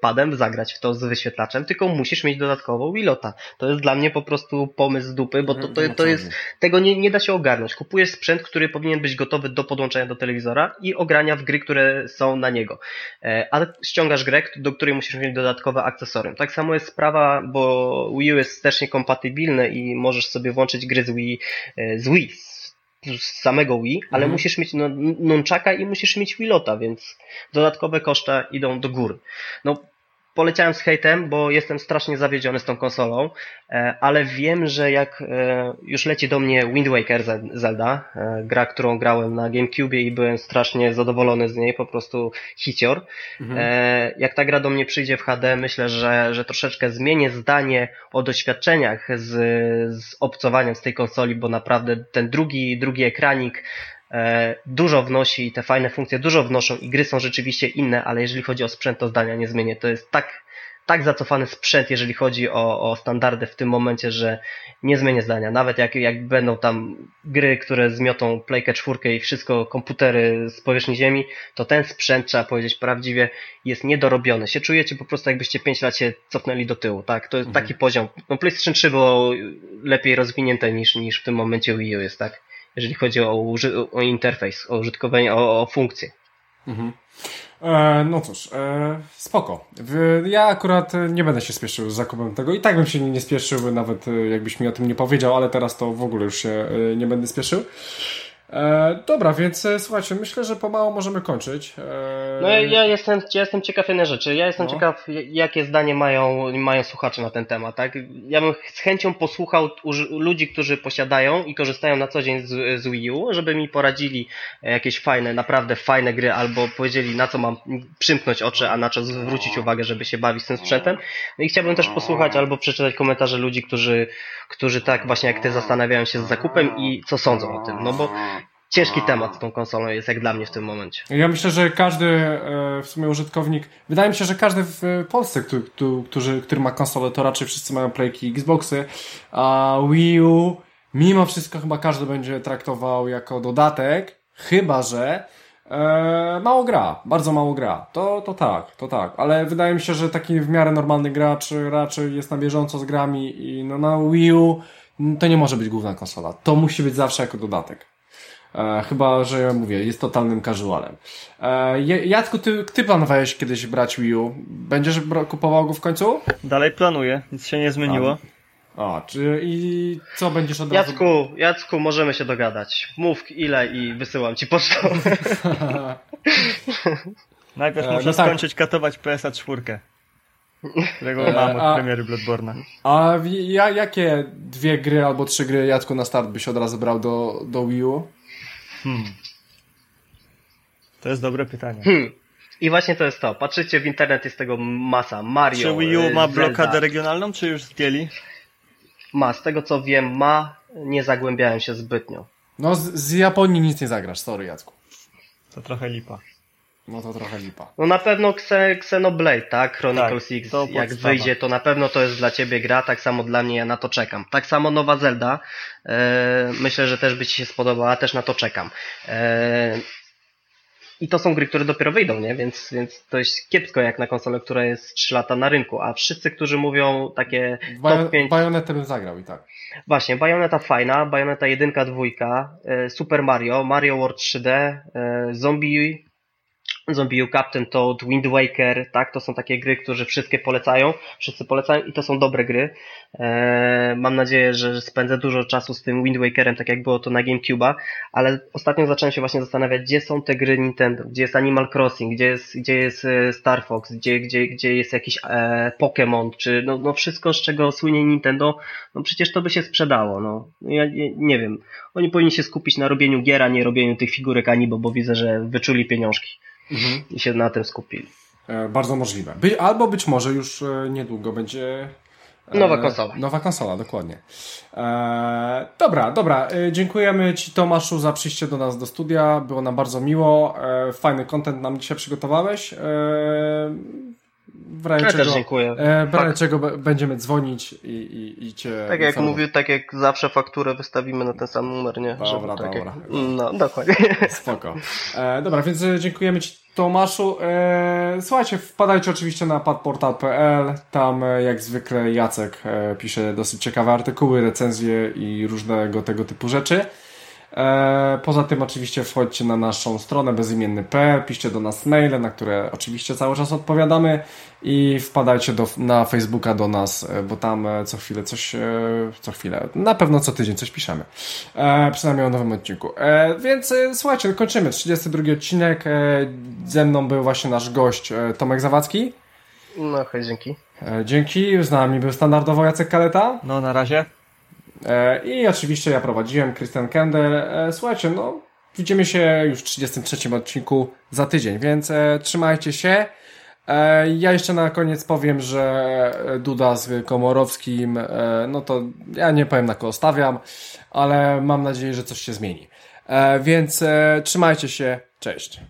padem zagrać w to z wyświetlaczem, tylko musisz mieć dodatkowo Wilota. To jest dla mnie po prostu pomysł z dupy, bo to, to, to jest, tego nie, nie da się ogarnąć. Kupujesz sprzęt, który powinien być gotowy do podłączenia do telewizora i ogrania w gry, które są na niego. E, ale ściągasz grę, do której musisz mieć dodatkowe akcesorium. Tak samo jest sprawa, bo Wii U jest też niekompatybilne i możesz sobie włączyć gry z Wii, e, z Wii z samego Wii, ale mhm. musisz mieć no, nunchaka i musisz mieć Wilota, więc dodatkowe koszta idą do góry. No, poleciałem z hejtem, bo jestem strasznie zawiedziony z tą konsolą, e, ale wiem, że jak e, już leci do mnie Wind Waker Zelda, e, gra, którą grałem na GameCube i byłem strasznie zadowolony z niej, po prostu hicior. Mhm. Jak ta gra do mnie przyjdzie w HD, myślę, że, że troszeczkę zmienię zdanie o doświadczeniach z, z obcowaniem z tej konsoli, bo naprawdę ten drugi, drugi ekranik dużo wnosi i te fajne funkcje dużo wnoszą i gry są rzeczywiście inne, ale jeżeli chodzi o sprzęt, to zdania nie zmienię. To jest tak, tak zacofany sprzęt, jeżeli chodzi o, o standardy w tym momencie, że nie zmienię zdania. Nawet jak, jak będą tam gry, które zmiotą Playkę czwórkę i wszystko, komputery z powierzchni ziemi, to ten sprzęt, trzeba powiedzieć prawdziwie, jest niedorobiony. Się czujecie po prostu jakbyście 5 lat się cofnęli do tyłu, tak? To jest mhm. taki poziom. No PlayStation 3 było lepiej rozwinięte niż, niż w tym momencie Wii U jest, tak? Jeżeli chodzi o, o interfejs, o użytkowanie, o, o funkcję. Mhm. E, no cóż, e, spoko. Ja akurat nie będę się spieszył z zakupem tego i tak bym się nie, spieszył, nawet e, jakbyś mi o tym nie powiedział, ale teraz to w ogóle już się e, nie będę spieszył. E, dobra, więc e, słuchajcie, myślę, że pomału możemy kończyć. E... No ja jestem, ja jestem ciekaw jednej rzeczy. Ja jestem no. ciekaw, jakie zdanie mają, mają słuchacze na ten temat. Tak? Ja bym z chęcią posłuchał ludzi, którzy posiadają i korzystają na co dzień z, z Wii U, żeby mi poradzili jakieś fajne, naprawdę fajne gry, albo powiedzieli na co mam przymknąć oczy, a na co zwrócić uwagę, żeby się bawić z tym sprzętem. No i chciałbym też posłuchać albo przeczytać komentarze ludzi, którzy, którzy tak właśnie jak ty zastanawiają się z zakupem i co sądzą o tym. No bo ciężki temat z tą konsolą jest jak dla mnie w tym momencie. Ja myślę, że każdy e, w sumie użytkownik, wydaje mi się, że każdy w Polsce, który, który, który ma konsolę, to raczej wszyscy mają playki Xboxy, a Wii U mimo wszystko chyba każdy będzie traktował jako dodatek, chyba że e, mało gra, bardzo mało gra. To, to tak, to tak, ale wydaje mi się, że taki w miarę normalny gracz raczej jest na bieżąco z grami i no na Wii U to nie może być główna konsola. To musi być zawsze jako dodatek. E, chyba, że ja mówię, jest totalnym casualem. E, Jacku, ty, ty planowałeś kiedyś brać Wii U. Będziesz kupował go w końcu? Dalej planuję, nic się nie zmieniło. A, a czy i co będziesz od razu... Jacku, Jacku, możemy się dogadać. Mów ile i wysyłam ci pocztą. Najpierw e, muszę no tak. skończyć katować PSA 4 którego e, mam od a, premiery Bloodborne'a. A ja, jakie dwie gry albo trzy gry Jacku na start byś od razu brał do, do Wii U? Hmm. To jest dobre pytanie. Hmm. I właśnie to jest to. Patrzycie w internet, jest tego masa. Mario. Czy Wii U ma Zelda. blokadę regionalną, czy już zdjęli? Ma. Z tego co wiem, ma. Nie zagłębiałem się zbytnio. No, z, z Japonii nic nie zagrasz, sorry Jacku. To trochę lipa. No to trochę lipa. No na pewno Xenoblade, tak? Chronicles tak, X, jak wyjdzie, to na pewno to jest dla ciebie gra, tak samo dla mnie, ja na to czekam. Tak samo nowa Zelda, e, myślę, że też by ci się spodobała, też na to czekam. E, i to są gry, które dopiero wyjdą, nie? Więc, więc to jest kiepsko jak na konsolę, która jest 3 lata na rynku, a wszyscy, którzy mówią takie Bajo top 5... Bajonetę bym zagrał i tak. Właśnie, Bajoneta fajna, Bajoneta 1, 2, e, Super Mario, Mario World 3D, e, Zombie Zombie Captain Toad, Wind Waker, tak? To są takie gry, które wszystkie polecają, wszyscy polecają i to są dobre gry. Eee, mam nadzieję, że spędzę dużo czasu z tym Wind Wakerem, tak jak było to na GameCube'a, ale ostatnio zacząłem się właśnie zastanawiać, gdzie są te gry Nintendo, gdzie jest Animal Crossing, gdzie jest, gdzie jest e, Star Fox, gdzie, gdzie, gdzie jest jakiś e, Pokémon, czy no, no wszystko, z czego słynie Nintendo, no przecież to by się sprzedało, no. Ja nie, nie wiem. Oni powinni się skupić na robieniu gier, a nie robieniu tych figurek Anibo, bo widzę, że wyczuli pieniążki mhm. i się na tym skupili. E, bardzo możliwe. By, albo być może już e, niedługo będzie e, Nowa konsola. Nowa konsola, dokładnie. Dobra, dobra. Dziękujemy Ci Tomaszu za przyjście do nas do studia. Było nam bardzo miło. Fajny content nam dzisiaj przygotowałeś w razie ja czego, też dziękuję. E, w razie czego będziemy dzwonić i, i, i cię... Tak jak mówię, tak jak zawsze fakturę wystawimy na ten sam numer, nie? Dobra, tak dobra. Jak, no, dokładnie. Spoko. E, dobra, więc dziękujemy Ci Tomaszu. E, słuchajcie, wpadajcie oczywiście na padportal.pl. Tam e, jak zwykle Jacek e, pisze dosyć ciekawe artykuły, recenzje i różnego tego typu rzeczy. E, poza tym oczywiście wchodźcie na naszą stronę bezimienny.pl, piszcie do nas maile, na które oczywiście cały czas odpowiadamy i wpadajcie do, na Facebooka do nas, e, bo tam e, co chwilę coś, co chwilę, na pewno co tydzień coś piszemy. przynajmniej o nowym odcinku. więc słuchajcie, kończymy. 32 odcinek. ze mną był właśnie nasz gość Tomek Zawadzki. No hej, dzięki. dzięki. Z nami był standardowo Jacek Kaleta. No na razie. E, I oczywiście ja prowadziłem, Christian Kender. E, słuchajcie, no widzimy się już w 33 odcinku za tydzień, więc e, trzymajcie się. Ja jeszcze na koniec powiem, że Duda z Komorowskim, no to ja nie powiem na kogo stawiam, ale mam nadzieję, że coś się zmieni. Więc trzymajcie się, cześć.